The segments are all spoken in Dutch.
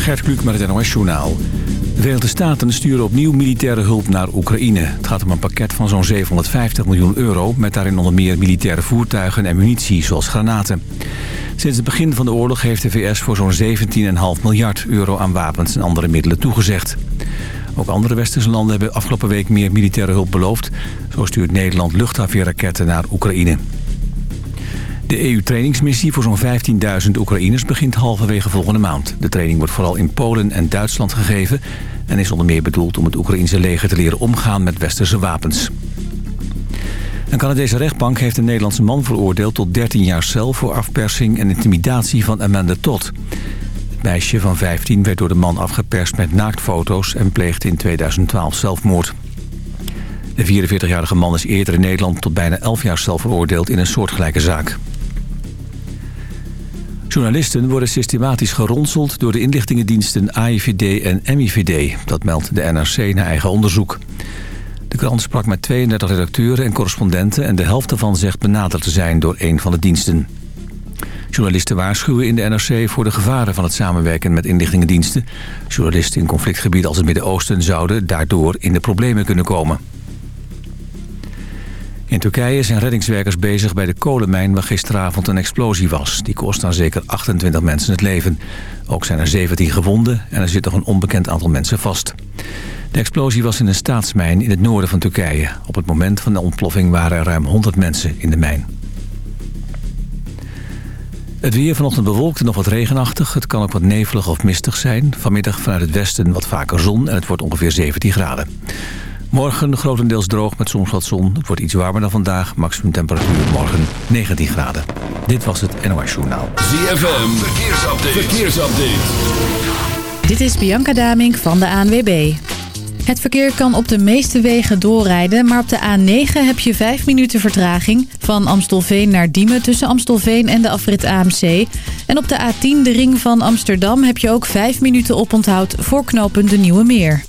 Gert Kluk met het NOS Journaal. De Verenigde Staten sturen opnieuw militaire hulp naar Oekraïne. Het gaat om een pakket van zo'n 750 miljoen euro... met daarin onder meer militaire voertuigen en munitie, zoals granaten. Sinds het begin van de oorlog heeft de VS voor zo'n 17,5 miljard euro aan wapens en andere middelen toegezegd. Ook andere westerse landen hebben afgelopen week meer militaire hulp beloofd. Zo stuurt Nederland luchtafweerraketten naar Oekraïne. De EU-trainingsmissie voor zo'n 15.000 Oekraïners begint halverwege volgende maand. De training wordt vooral in Polen en Duitsland gegeven... en is onder meer bedoeld om het Oekraïnse leger te leren omgaan met westerse wapens. Een Canadese rechtbank heeft een Nederlandse man veroordeeld tot 13 jaar cel... voor afpersing en intimidatie van Amanda Todd. Het meisje van 15 werd door de man afgeperst met naaktfoto's... en pleegde in 2012 zelfmoord. De 44-jarige man is eerder in Nederland tot bijna 11 jaar cel veroordeeld in een soortgelijke zaak. Journalisten worden systematisch geronseld door de inlichtingendiensten AIVD en MIVD. Dat meldt de NRC naar eigen onderzoek. De krant sprak met 32 redacteuren en correspondenten... en de helft daarvan zegt benaderd te zijn door een van de diensten. Journalisten waarschuwen in de NRC voor de gevaren van het samenwerken met inlichtingendiensten. Journalisten in conflictgebieden als het Midden-Oosten zouden daardoor in de problemen kunnen komen. In Turkije zijn reddingswerkers bezig bij de kolenmijn waar gisteravond een explosie was. Die kost aan zeker 28 mensen het leven. Ook zijn er 17 gewonden en er zit nog een onbekend aantal mensen vast. De explosie was in een staatsmijn in het noorden van Turkije. Op het moment van de ontploffing waren er ruim 100 mensen in de mijn. Het weer vanochtend bewolkt en nog wat regenachtig. Het kan ook wat nevelig of mistig zijn. Vanmiddag vanuit het westen wat vaker zon en het wordt ongeveer 17 graden. Morgen grotendeels droog met soms wat zon. Het wordt iets warmer dan vandaag. Maximum temperatuur morgen 19 graden. Dit was het NOS Journaal. ZFM, verkeersupdate. verkeersupdate. Dit is Bianca Damink van de ANWB. Het verkeer kan op de meeste wegen doorrijden, maar op de A9 heb je 5 minuten vertraging. Van Amstelveen naar Diemen tussen Amstelveen en de afrit AMC. En op de A10, de ring van Amsterdam, heb je ook 5 minuten oponthoud voor knooppunt de Nieuwe Meer.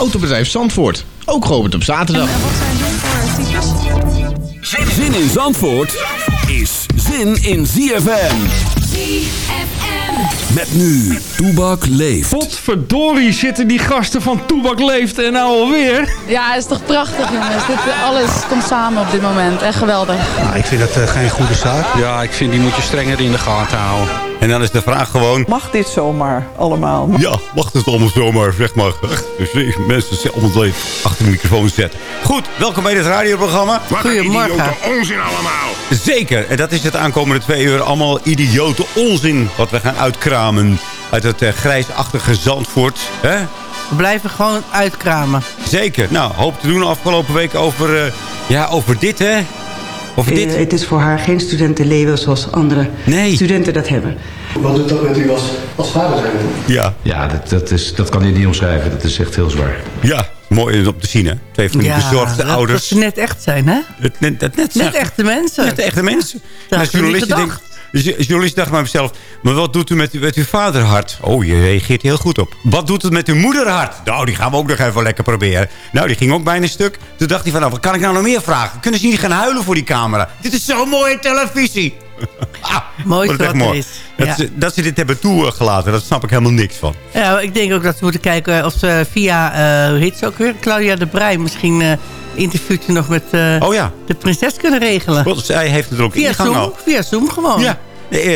Autobedrijf Zandvoort. Ook geopend op zaterdag. En wat zijn dit voor types? Zin in Zandvoort is zin in ZFM. Met nu, Toebak leeft. Potverdorie zitten die gasten van Toebak Leeft en nou alweer. Ja, het is toch prachtig jongens. Dit, alles komt samen op dit moment. Echt geweldig. Nou, ik vind dat uh, geen goede zaak. Ja, ik vind die moet je strenger in de gaten houden. En dan is de vraag gewoon... Mag dit zomaar allemaal? Ja, mag het allemaal zomaar, zeg maar. Dus mensen om het achter de microfoon zetten. Goed, welkom bij dit radioprogramma. Goedemorgen. onzin allemaal. Zeker, en dat is het aankomende twee uur. Allemaal idiote onzin wat we gaan uitkramen uit het uh, grijsachtige Zandvoort. Hè? We blijven gewoon uitkramen. Zeker. Nou, hoop te doen afgelopen week over, uh, ja, over dit, hè. Over dit. Uh, het is voor haar geen studentenleven zoals andere nee. studenten dat hebben. Wat doet dat met u als, als vader zijn? Ja. Ja, dat, dat, is, dat kan je niet omschrijven. Dat is echt heel zwaar. Ja, mooi om te zien, hè? Twee van die ja, bezorgde ouders. Dat ze net echt zijn, hè? Het, net, net, net, net echte mensen. Net echte mensen. Dat als journalist denkt, de journalist dacht bij mezelf... maar wat doet u met, met uw vaderhart? Oh, je reageert heel goed op. Wat doet het met uw moederhart? Nou, die gaan we ook nog even lekker proberen. Nou, die ging ook bijna stuk. Toen dacht hij van, nou, wat kan ik nou nog meer vragen? Kunnen ze niet gaan huilen voor die camera? Dit is zo'n mooie televisie. ah, mooi dat, dat mooi. is. Ja. Dat, ze, dat, ze, dit hebben toegelaten, daar snap ik helemaal niks van. Ja, ik denk ook dat ze moeten kijken of ze via, uh, hoe heet ze ook weer? Claudia de Brij misschien... Uh, interviewtje nog met uh, oh, ja. de prinses kunnen regelen. Zij heeft het er ook via Zoom, al. Via Zoom gewoon. Ja.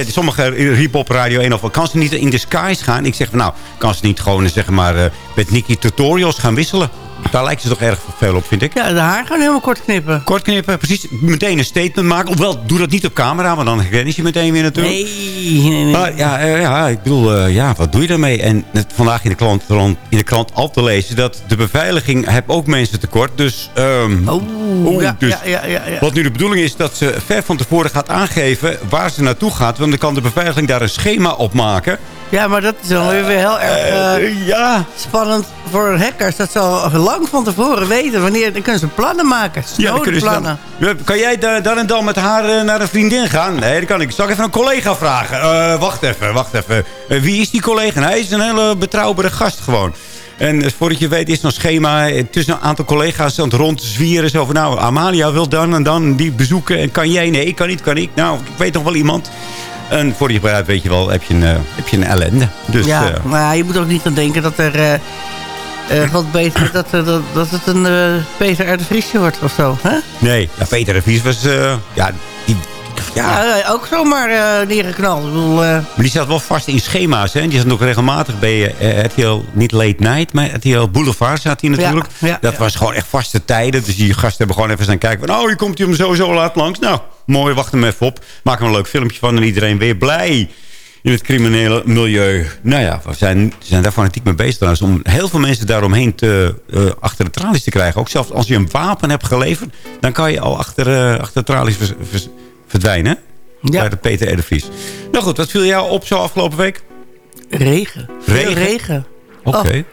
Sommigen riepen op Radio 1 of kan ze niet in de skies gaan? Ik zeg van nou, kan ze niet gewoon zeg maar, met Nicky tutorials gaan wisselen? Daar lijkt ze toch erg veel op, vind ik. Ja, de haar gaan helemaal kort knippen. Kort knippen, precies. Meteen een statement maken. Ofwel, doe dat niet op camera, want dan herken je meteen weer natuurlijk. Nee, nee, nee. Maar ja, uh, ja ik bedoel, uh, ja, wat doe je daarmee? En net vandaag in de, krant, in de krant al te lezen dat de beveiliging heb ook mensen tekort. Dus, um, oh, oh ja, dus ja, ja, ja, ja. wat nu de bedoeling is dat ze ver van tevoren gaat aangeven waar ze naartoe gaat. Want dan kan de beveiliging daar een schema op maken. Ja, maar dat is dan weer heel erg eh, ja. spannend voor hackers. Dat ze al lang van tevoren weten wanneer... Dan kunnen ze plannen maken. Ja, dan kunnen ze plannen. dan- kan jij da- dan en dan met haar eh, naar een vriendin gaan? Nee, dat kan ik. Zal ik even een collega vragen? Eh, wacht even, wacht even. Eh, wie is die collega? Nou, hij is een hele betrouwbare gast gewoon. En eh, voordat je weet is een schema eh, tussen een aantal collega's aan het rondzwieren. Zo van, nou, Amalia wil dan en dan die bezoeken. En kan jij? Nee, ik kan niet, kan ik. Nou, ik weet nog wel iemand. En voordat je het uit weet je wel, heb je een, eh, heb je een ellende. Dus, ja, eh, maar je moet ook niet aan denken dat er... eh wat beter dat, dat, dat het een eh, Peter R. de Vriesje wordt of zo. Hè? nee, ja, Peter de Vries was... ja, die, ja, Ja, ook zomaar neergeknald. Ik bedoel, Maar die zat wel vast in schema's. Hè? Die zat ook regelmatig bij RTL, niet Late Night, maar RTL Boulevard zat hij natuurlijk. Ja, dat was gewoon echt vaste tijden. Dus die gasten hebben gewoon even zijn kijken van... oh, hier komt hij hem sowieso laat langs. Nou, mooi, wacht hem even op. Maak er een leuk filmpje van en iedereen weer blij in het criminele milieu. Nou ja, we zijn, zijn daar fanatiek mee bezig trouwens... om heel veel mensen daaromheen te, eh, achter de tralies te krijgen. Ook zelfs als je een wapen hebt geleverd... dan kan je al achter, eh, achter de tralies vers- vers- verdwijnen. Ja. Bij de Peter R. de Vries. Nou goed, wat viel jou op zo afgelopen week? regen. Regen? Veel regen. Oké. Oh.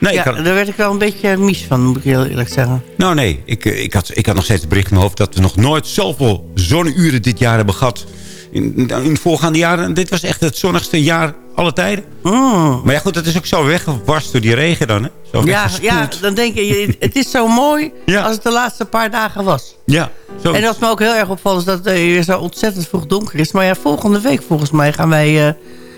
Nee, ja, had, daar werd ik wel een beetje mies van, moet ik heel eerlijk zeggen. nou nee, ik, eh, ik, had, ik had nog steeds het bericht in mijn hoofd... dat we nog nooit zoveel zonneuren dit jaar hebben gehad. In, in de voorgaande jaren. Dit was echt het zonnigste jaar alle tijden. Mm. Maar ja goed, het is ook zo weggebarst door die regen dan. Hè? Zo Ja, ja, dan denk je, het is zo mooi Ja. als het de laatste paar dagen was. ja zo. En wat me ook heel erg opvalt is dat het weer zo ontzettend vroeg donker is. Maar ja, volgende week volgens mij gaan wij, eh,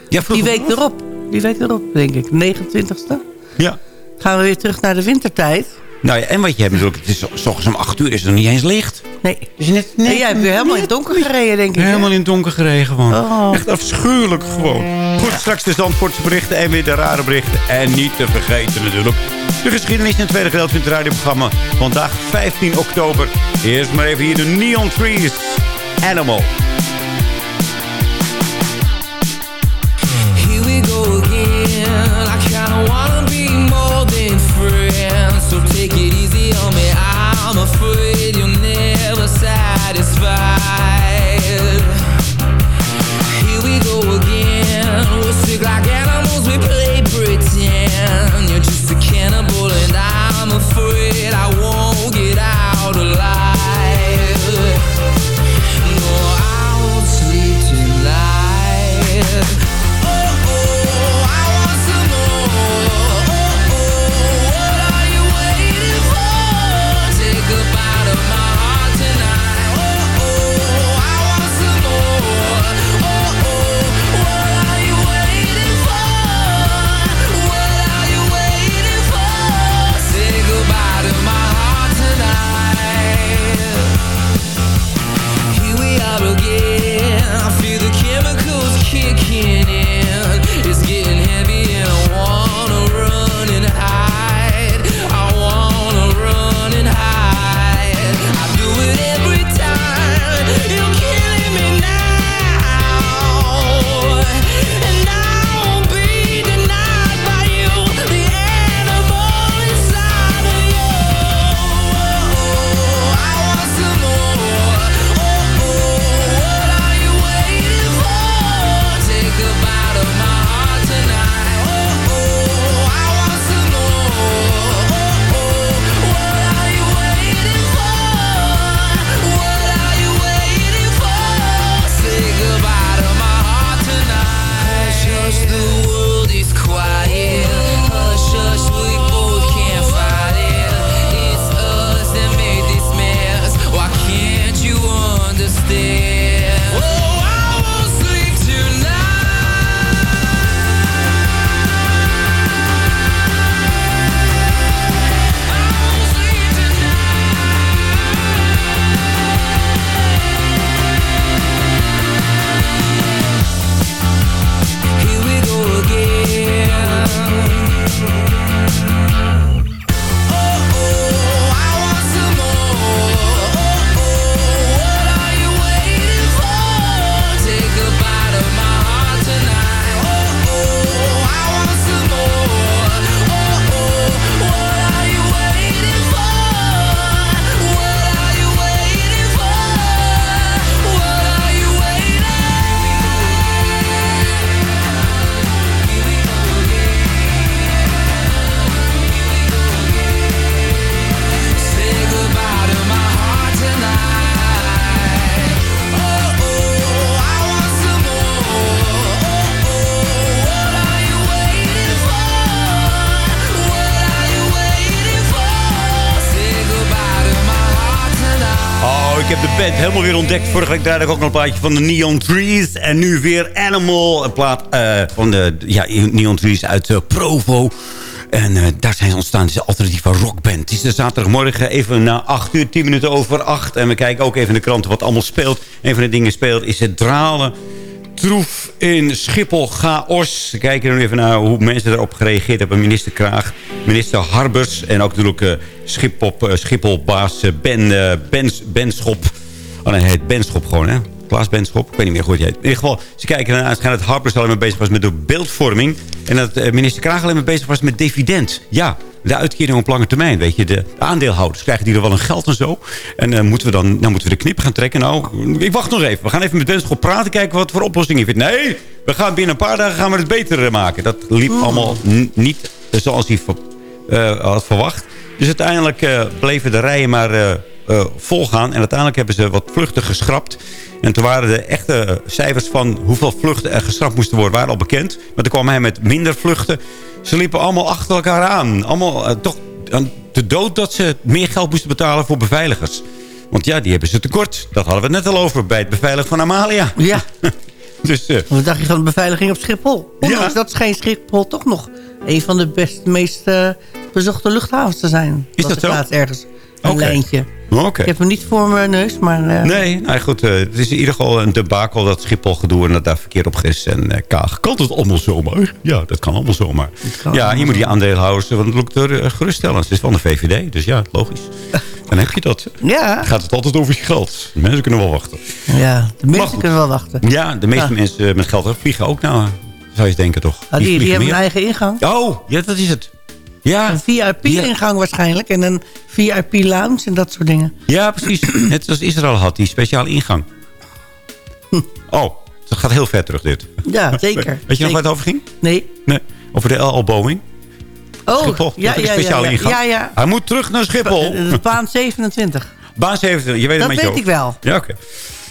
ja, die week erop, die week erop denk ik, 29ste, Ja. Gaan we weer terug naar de wintertijd. Nou ja, en wat je hebt natuurlijk... Het is, s ochtends om 8 uur is het nog niet eens licht. Nee, Dus net, nee jij hebt weer helemaal in het donker gereden denk ik. hè? Helemaal in het donker gereden gewoon. Oh. Echt afschuwelijk gewoon. Goed, straks de Zandvoortse berichten en weer de rare berichten. En niet te vergeten natuurlijk. De geschiedenis in het tweede gedeelte van het radioprogramma. Vandaag 15 oktober. Eerst maar even hier de Neon Trees. Animal. So Vorige week draaide ik ook nog een plaatje van de Neon Trees. En nu weer Animal. Een plaat eh, van de ja, Neon Trees uit eh, Provo. En eh, daar zijn ze ontstaan. Een alternatieve rockband. Het is de zaterdagmorgen even na 8 uur, 10 minuten over 8. En we kijken ook even in de kranten wat allemaal speelt. Een van de dingen speelt is het dralen troef in Schiphol chaos. We kijken nu even naar hoe mensen erop gereageerd hebben. Minister Kraag, minister Harbers en ook natuurlijk uh, Schiphol, Schipholbaas uh, Ben, Benschop. Oh nee, hij heet Benschop gewoon, hè? Klaas Benschop. Ik weet niet meer hoe hij heet. In ieder geval, ze kijken ernaar. Het dat Harbers alleen maar bezig was met de beeldvorming. En dat minister Kraag alleen maar bezig was met dividend. Ja, de uitkering op lange termijn. Weet je, de aandeelhouders krijgen die er wel een geld en zo. En uh, moeten we dan nou moeten we de knip gaan trekken. Nou, ik wacht nog even. We gaan even met Benschop praten. Kijken wat voor oplossing je vindt. Nee, we gaan binnen een paar dagen gaan we het beter maken. Dat liep Oh. allemaal niet zoals hij uh, had verwacht. Dus uiteindelijk uh, bleven de rijen maar uh, volgaan. En uiteindelijk hebben ze wat vluchten geschrapt. En toen waren de echte cijfers van hoeveel vluchten er geschrapt moesten worden... waren al bekend. Maar toen kwam hij met minder vluchten. Ze liepen allemaal achter elkaar aan. Allemaal uh, toch te dood dat ze meer geld moesten betalen voor beveiligers. Want ja, die hebben ze tekort. Dat hadden we het net al over bij het beveiligen van Amalia. Ja. dus, uh, Wat dacht je van de beveiliging op Schiphol? Ondanks ja. dat scheen Schiphol toch nog een van de best, meest uh, bezochte luchthavens te zijn. Is dat, dat zo? ergens een okay. lijntje. Okay. Ik heb hem niet voor mijn neus, maar... Uh... Nee, nou goed. Uh, het is in ieder geval een debakel dat Schiphol gedoe... en dat daar verkeerd op is. En uh, Kaag, kan het allemaal zomaar? Ja, dat kan allemaal zomaar. Kan ja, je moet die aandeelhouders want er geruststellen. Het is van de VVD, dus ja, logisch. Dan heb je dat. Ja. Gaat het altijd over je geld. De mensen kunnen wel wachten. Ja, de mensen kunnen wel wachten. Ja, de meeste ja. mensen met geld vliegen ook nou... Zou je denken toch? Ah, die, die, die hebben een eigen ingang. Oh, ja, dat is het. Ja. Een VIP-ingang ja. waarschijnlijk. En een VIP-lounge en dat soort dingen. Ja, precies. Net zoals Israël had, die speciale ingang. Oh, dat gaat heel ver terug dit. Ja, zeker. Weet je zeker. nog waar het over ging? Nee. nee. Over de LL Boeing. Oh, Schiphol, ja, ja, speciale ja, ingang. Ja, ja. Hij moet terug naar Schiphol. De baan 27. Baan 27, je weet dat het met weet ik wel. Ja, oké. Okay.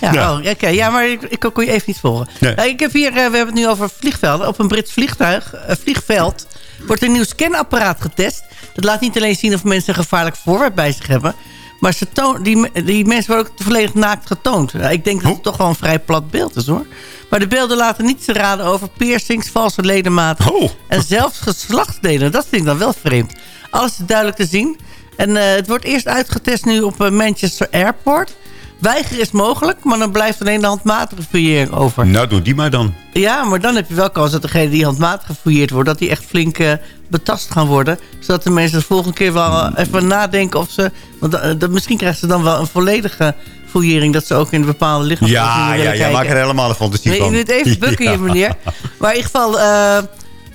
Ja, ja. Oh. Okay. ja, maar ik, ik kon je even niet volgen. Nee. Uh, ik heb hier, uh, we hebben het nu over vliegvelden. Op een Brits vliegtuig, uh, vliegveld wordt een nieuw scanapparaat getest. Dat laat niet alleen zien of mensen een gevaarlijk voorwerp bij zich hebben... maar ze toon, die, die mensen worden ook volledig naakt getoond. ik denk dat het toch wel een vrij plat beeld is, hoor. Maar de beelden laten niets te raden over piercings, valse ledematen... Oh. en zelfs geslachtsdelen. Dat vind ik dan wel vreemd. Alles is duidelijk te zien. En uh, het wordt eerst uitgetest nu op Manchester Airport... Weigeren is mogelijk, maar dan blijft alleen de handmatige fouillering over. Nou, doe die maar dan. Ja, maar dan heb je wel kans dat degene die handmatig gefouilleerd wordt... dat die echt flink uh, betast gaan worden. Zodat de mensen de volgende keer wel even nadenken of ze... Want uh, dat, misschien krijgen ze dan wel een volledige fouillering... dat ze ook in bepaalde lichamen Ja, ja, ja, maak er helemaal een fantasie van. Je moet even bukken, ja. meneer. Maar in ieder geval... eh,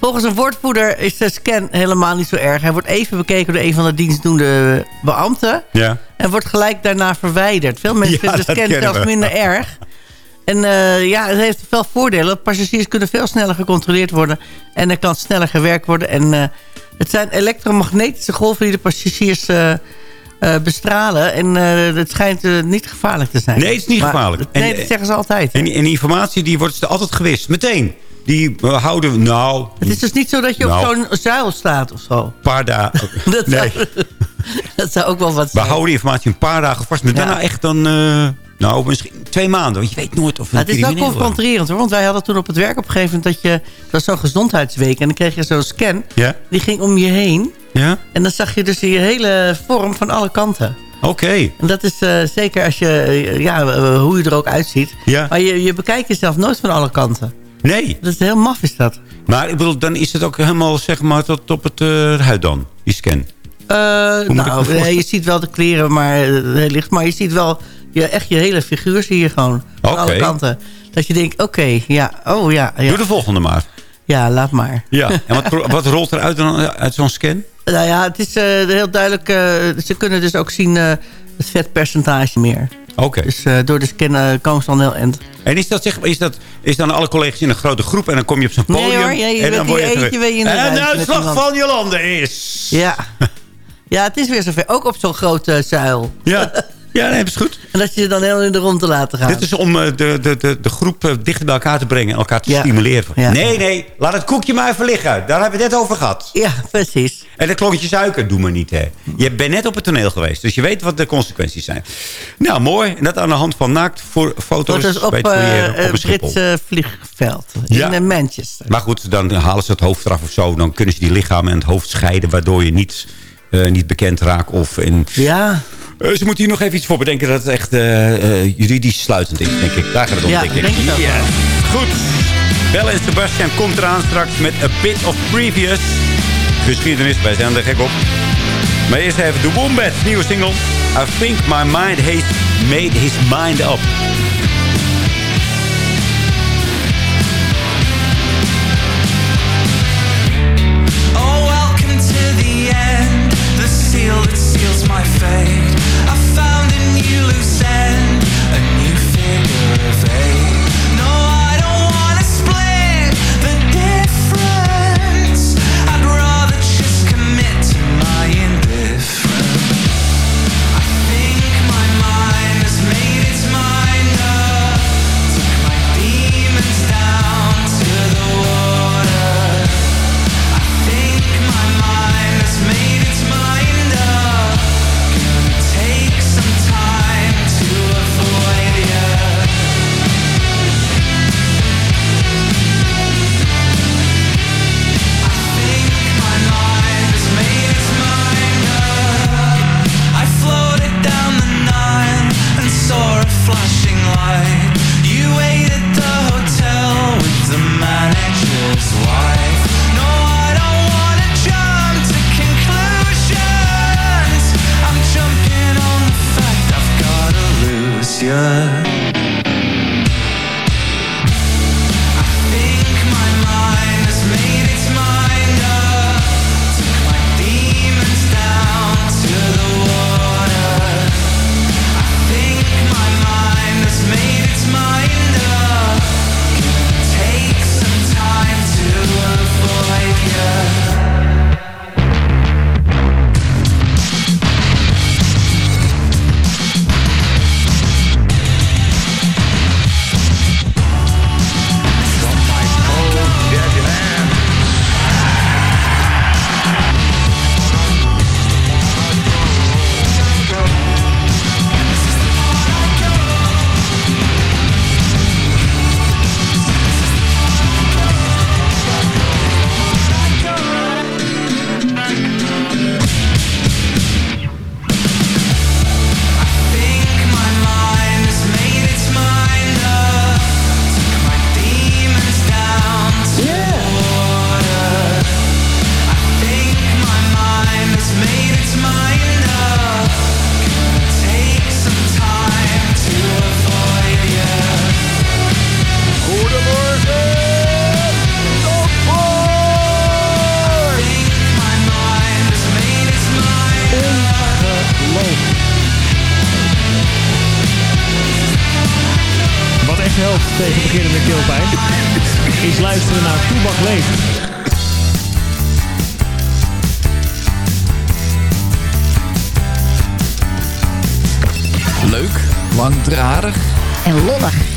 Volgens een woordvoerder is de scan helemaal niet zo erg. Hij wordt even bekeken door een van de dienstdoende beambten. Ja. En wordt gelijk daarna verwijderd. Veel mensen Ja, vinden de scan zelfs minder erg. En eh, ja, het heeft veel voordelen. Passagiers kunnen veel sneller gecontroleerd worden. En er kan sneller gewerkt worden. En eh, het zijn elektromagnetische golven die de passagiers eh, bestralen. En het schijnt niet gevaarlijk te zijn. Nee, het is niet Maar- gevaarlijk. Nee, dat zeggen ze altijd. En, en informatie die wordt er altijd gewist. Meteen. Die houden we, nou, Het is dus niet zo dat je Nou. op zo'n zuil staat of zo. een paar dagen... Dat, nee, zou, dat zou ook wel wat we zijn. houden die informatie een paar dagen vast. Maar Ja. daarna echt dan... nou, misschien twee maanden. Want je weet nooit of Maar het is wel confronterend hoor. Want wij hadden toen op het werk op een gegeven moment dat je... Het was zo'n gezondheidsweek en dan kreeg je zo'n scan. Ja? Die ging om je heen. Ja? En dan zag je dus je hele vorm van alle kanten. Oké. En dat is eh, zeker als je, eh, ja, eh, hoe je er ook uitziet. Ja. Maar je, je bekijkt jezelf nooit van alle kanten. Nee. Dat is heel maf is dat. Maar ik bedoel, dan is het ook helemaal, zeg maar, tot op het huid dan, die scan. Nou, je ziet wel de kleren, maar heel licht. Maar je ziet wel je, echt je hele figuur zie je gewoon. Oké. alle kanten. Dat je denkt, oké, ja, oh ja. ja. Doe de volgende maar. Ja, laat maar. Ja. En wat, wat rolt er uit, dan, uit zo'n scan? Nou ja, het is uh, heel duidelijk. Uh, ze kunnen dus ook zien uh, het vetpercentage meer. Oké. Dus door de scan komen ze dan heel eind. En is dat, zeg, is dat is dan alle collega's in een grote groep en dan kom je op zo'n Nee, podium? hoor, ja, je en bent dan word je eentje, in de En de uitslag van Jolande is... Ja. ja, het is weer zover. Ook op zo'n grote zuil. Ja. Ja, nee, dat is goed. En dat je ze dan heel in de rond te laten gaan. Dit is om eh, de, de, de, de groep eh, dichter bij elkaar te brengen. en Elkaar te Ja. stimuleren. Ja. Nee, nee, laat het koekje maar even liggen. Daar hebben we het net over gehad. Ja, precies. En dat klontje suiker, doe maar niet, hè. Je bent net op het toneel geweest, dus je weet wat de consequenties zijn. Nou, mooi. En dat aan de hand van naakt voor foto's Dat is op bij het eh, op een vliegveld. Ja. In Manchester. Maar goed, dan halen ze het hoofd eraf of zo. Dan kunnen ze die lichamen en het hoofd scheiden... waardoor je niet, niet bekend raakt. Of in... Ja. Eh, ze moeten hier nog even iets voor bedenken... dat het echt eh, eh, juridisch sluitend is, denk ik. Daar gaat het om, Ja, denk ik. denk ik. Goed. Belle en Sebastian komt eraan straks met A Bit of Previous. Geschiedenis, wij zijn er gek op. Maar eerst even de Wombats, nieuwe single. I think my mind has made his mind up. Leeft. Leuk, langdradig en lollig.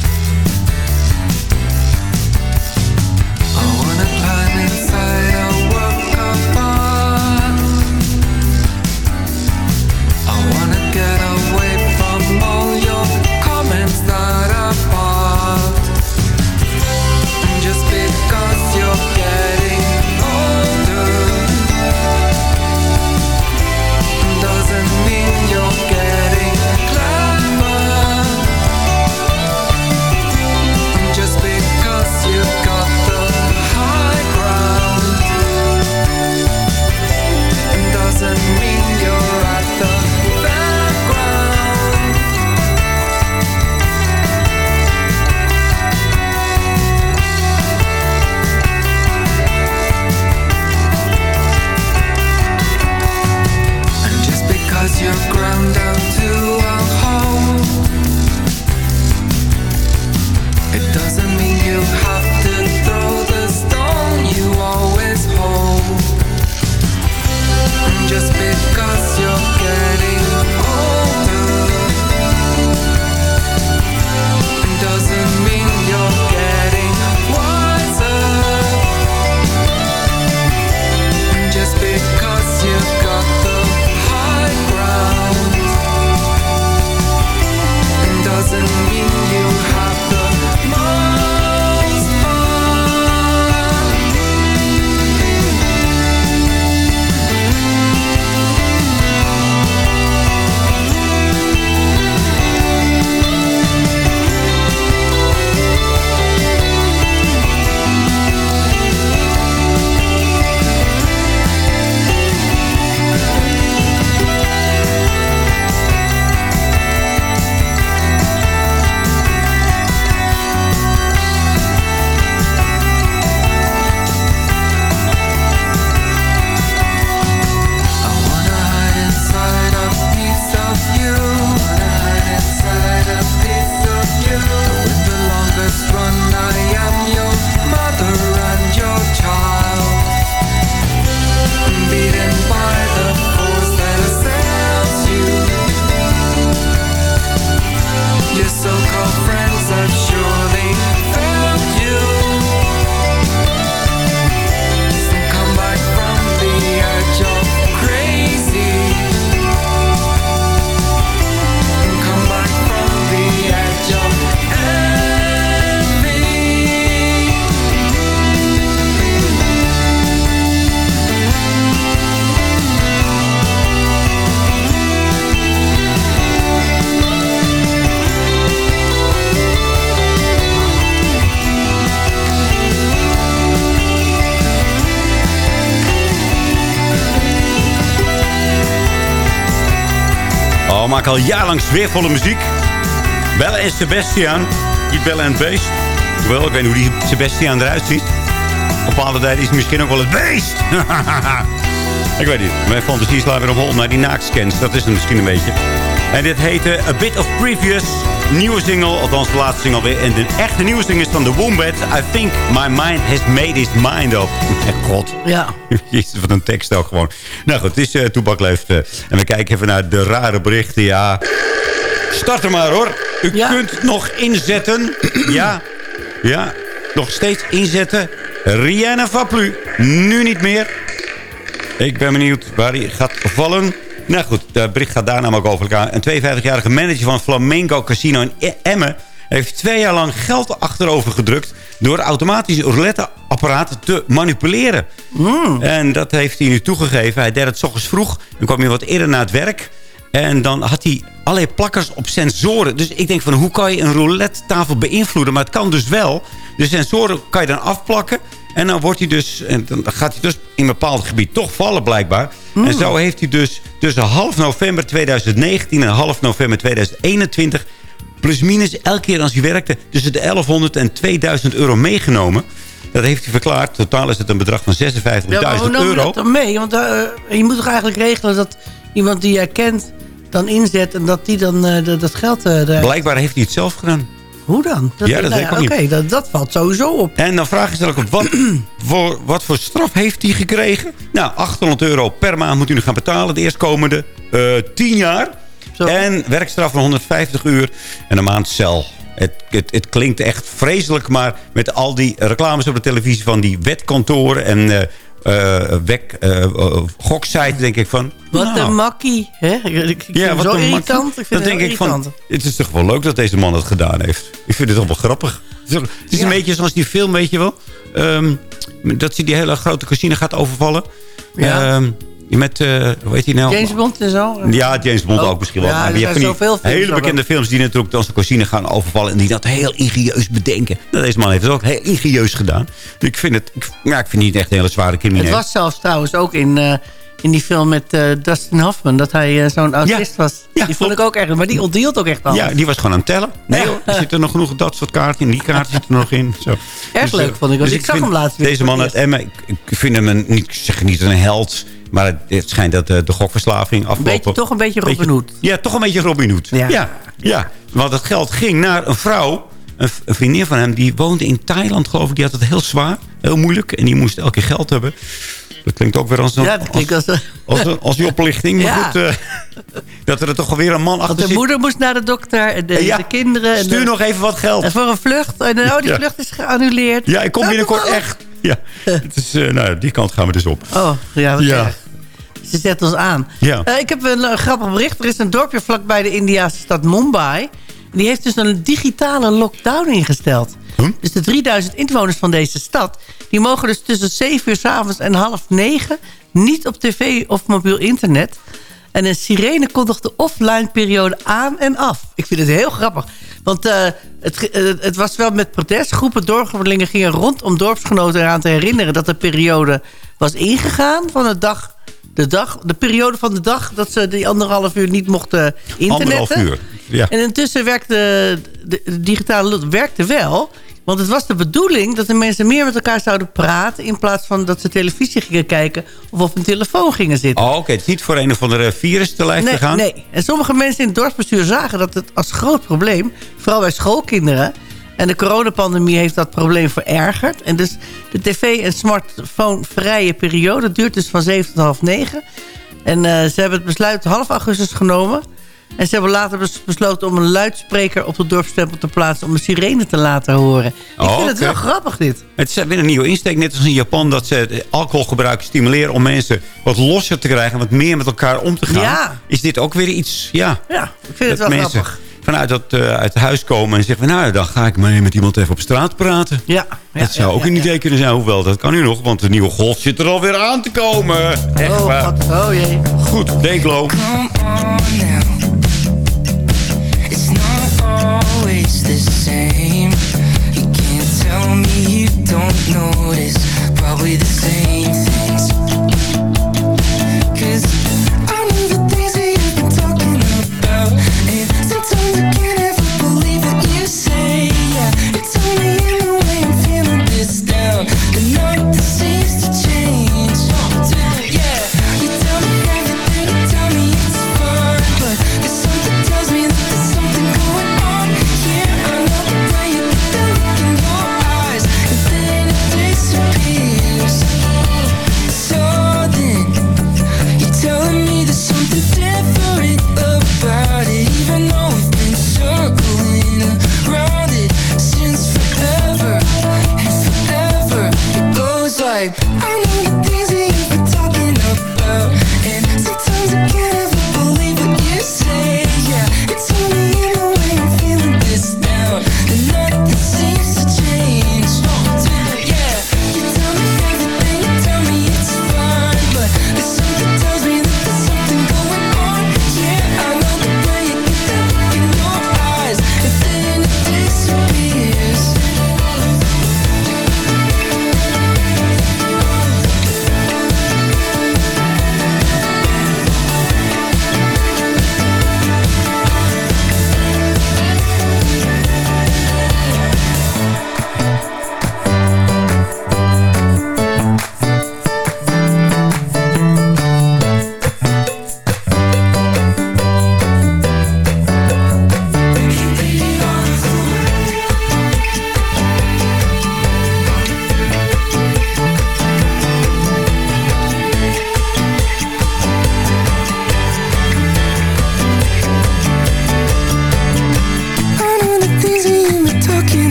Maken al jarenlang sfeervolle muziek. Belle en Sebastian. Niet Belle en het Beest. Wel, ik weet niet hoe die Sebastian eruit ziet. Op bepaalde tijden is hij misschien ook wel het beest. ik weet niet. Mijn fantasie slaat weer op hol naar die naakscans. Dat is het misschien een beetje. En dit heette A Bit of Previous. Nieuwe single, althans de laatste single weer. En de echte nieuwe single is van The Wombat. I think my mind has made its mind up. God. Ja. Jezus, wat een tekst ook gewoon. Nou goed, het is uh, Toebak leeft. uh, en we kijken even naar de rare berichten. Ja, start er maar hoor. U Ja. kunt nog inzetten. ja, ja, nog steeds inzetten. Rihanna Vaplu. Nu niet meer. Ik ben benieuwd waar hij gaat vallen. Nou goed, de bericht gaat daar namelijk over elkaar. Een 52-jarige manager van Flamenco Casino in E- Emmen... heeft twee jaar lang geld achterover gedrukt... door automatisch roulette-apparaten te manipuleren. En dat heeft hij nu toegegeven. Hij deed het s ochtends vroeg. Dan kwam hij wat eerder naar het werk. En dan had hij allerlei plakkers op sensoren. Dus ik denk van, hoe kan je een roulette tafel beïnvloeden? Maar het kan dus wel. De sensoren kan je dan afplakken. En dan, wordt hij dus, en dan gaat hij dus in een bepaald gebied toch vallen blijkbaar. En zo heeft hij dus tussen half november 2019 en half november 2021... plus minus elke keer als hij werkte tussen de 1100 en 2000 euro meegenomen. Dat heeft hij verklaard. Totaal is het een bedrag van 56.000 Ja, maar hoe nam je euro. dat dan mee? Want eh, je moet toch eigenlijk regelen dat iemand die jij kent dan inzet... en dat die dan eh, dat- geld... eh, eruit- Blijkbaar heeft hij het zelf gedaan. Hoe dan? Ja, dat nou weet ik ook Oké, dat, dat valt sowieso op. En dan vraag je zich ook, wat voor, wat voor straf heeft hij gekregen? Nou, 800 euro per maand moet u nu gaan betalen. De eerstkomende eh 10 jaar. En werkstraf van 150 uur en een maand cel. Het, het, het klinkt echt vreselijk, maar met al die reclames op de televisie... van die wetkantoren en eh eh, wek, eh, goksites, denk ik van... Wat nou, een makkie. Hè? Ik, ja, wat zo een irritant. makkie. Ik vind denk ik van, het is toch wel leuk dat deze man het gedaan heeft. Ik vind het toch wel grappig. Het is, het is een beetje zoals die film, weet je wel. Ehm, dat hij die hele grote casino gaat overvallen. Ja. Ehm, met, eh, hoe heet hij nou? James Bond en zo. Ja, James Bond Oh, ook misschien wel. ja, Maar je hebt zoveel films hele bekende films die natuurlijk zijn casino gaan overvallen. En die dat heel ingenieus bedenken. Nou, deze man heeft het ook heel ingenieus gedaan. Ik vind het, ik, ja, ik vind het niet echt een hele zware crimineel. Het was zelfs trouwens ook in, eh, in die film met eh, Dustin Hoffman... dat hij zo'n autist was. die vond ik ook echt... Maar die onthield ook echt al. Ja, die was gewoon aan het tellen. Nee, joh, er zitten nog genoeg dat soort kaarten in. Die kaarten zitten er nog in. Zo. Erg leuk eh, vond ik, want ik zag hem laatst weer Deze man uit Emmen, ik, ik vind hem een, niet, ik zeg niet een held. Maar het, het schijnt dat de, de gokverslaving afgelopen... Beetje, toch een beetje Robin Hood. Ja, toch een beetje Robin Hood. Ja. ja. ja. Want het geld ging naar een vrouw, een, een vriendin van hem... die woonde in Thailand, geloof ik. Die had het heel zwaar, heel moeilijk. En die moest elke keer geld hebben. Dat klinkt ook weer als een, Ja, dat klinkt als... als, als, een- als die oplichting. Maar Ja. goed, eh, dat er toch alweer een man achter Want de zit. moeder moest naar de dokter en de, Ja, de kinderen... En Stuur de- nog even wat geld. En voor een vlucht. En oh, die vlucht is geannuleerd. Ja, ik kom Nou, binnenkort echt. Ja, het is, eh, nou, die kant gaan we dus op. Oh, ja, wat Ja. erg. Ze zet ons aan. Ja. Eh, ik heb een, eh, grappig bericht. Er is een dorpje vlakbij de Indiase stad Mumbai. Die heeft dus een digitale lockdown ingesteld. Dus de 3000 inwoners van deze stad... die mogen dus tussen 7 uur s avonds en half 9... niet op tv of mobiel internet. En een sirene kondigt de offline periode aan en af. Ik vind het heel grappig. Want eh, het, eh, het was wel met protest. Groepen dorpelingen gingen rond om dorpsgenoten eraan te herinneren... dat de periode was ingegaan van de dag... De, dag, de periode van de dag dat ze die anderhalf uur niet mochten internetten. Anderhalf uur, ja. En intussen werkte de, de digitale werkte wel. Want het was de bedoeling dat de mensen meer met elkaar zouden praten... in plaats van dat ze televisie gingen kijken of op hun telefoon gingen zitten. Oh, oké. Het is niet voor een of andere virus te lijf Nee, te gaan. nee. En sommige mensen in het dorpsbestuur zagen dat het als groot probleem... vooral bij schoolkinderen... en de coronapandemie heeft dat probleem verergerd. En dus de tv- en smartphone-vrije periode duurt dus van 7 tot half 9. En eh, ze hebben het besluit half augustus genomen... En ze hebben later bes- besloten om een luidspreker op de dorpstempel te plaatsen... om een sirene te laten horen. Ik Oh, vind het wel grappig, dit. Het is weer een nieuwe insteek, net als in Japan... dat ze alcoholgebruik stimuleren om mensen wat losser te krijgen... wat meer met elkaar om te gaan. Ja. Is dit ook weer iets, ja... Ja, ik vind het wel mensen grappig. vanuit dat, eh, uit het huis komen en zeggen... van, nou, dan ga ik mee met iemand even op straat praten. Ja. dat zou ja, ook ja, een idee kunnen zijn. Hoewel, dat kan nu nog, want de nieuwe golf zit er alweer aan te komen. Echt Oh, waar. God. Oh, jee. Goed, Dayglow. Come on now. Always the same. You can't tell me you don't notice. Probably the same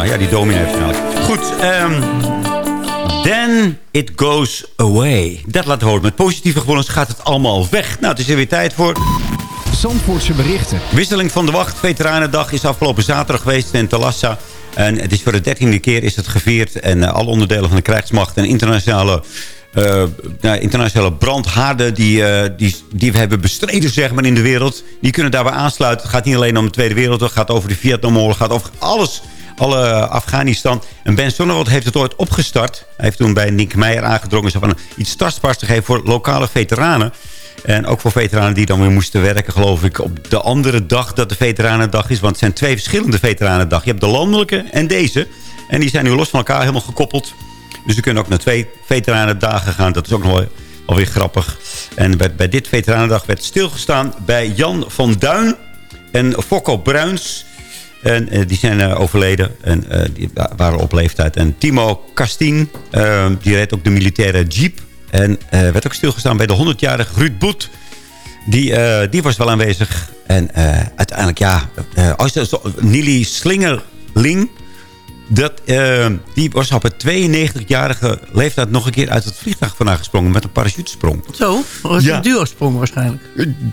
nou? Ja, die dominee heeft. Goed, ehm... Then it goes away. Dat laat horen. Met positieve gevoelens gaat het allemaal weg. Nou, het is er weer tijd voor... Zandvoortse berichten. Wisseling van de wacht. Veteranendag is afgelopen zaterdag geweest in Talassa. En het is voor de dertiende keer is het gevierd. En eh, alle onderdelen van de krijgsmacht en internationale... nou, internationale brandhaarden die, eh, die, die we hebben bestreden zeg maar, in de wereld. Die kunnen daarbij aansluiten. Het gaat niet alleen om de Tweede Wereldoorlog. Het gaat over de Vietnamoorlog. Het gaat over alles. Alle Afghanistan. En Ben Sonneveld heeft het ooit opgestart. Hij heeft toen bij Nick Meijer aangedrongen... om iets startbaars te geven voor lokale veteranen. En ook voor veteranen die dan weer moesten werken, geloof ik... op de andere dag dat de Veteranendag is. Want het zijn twee verschillende Veteranendag. Je hebt de landelijke en deze. En die zijn nu los van elkaar helemaal gekoppeld. Dus we kunnen ook naar twee Veteranendagen gaan. Dat is ook nog wel alweer grappig. En bij, bij dit Veteranendag werd stilgestaan bij Jan van Duin en Fokko Bruins... En eh, die zijn eh, overleden en eh, die wa- waren op leeftijd. En Timo Kastien, eh, die reed ook de militaire jeep. En werd ook stilgestaan bij de 100-jarige Ruud Boet. Die, die was wel aanwezig. En uiteindelijk, ja... als Nili Slingerling... Dat, eh, die was op een 92-jarige leeftijd nog een keer uit het vliegtuig vandaan gesprongen. Met een parachutesprong. Zo, was Ja. een duo-sprong waarschijnlijk.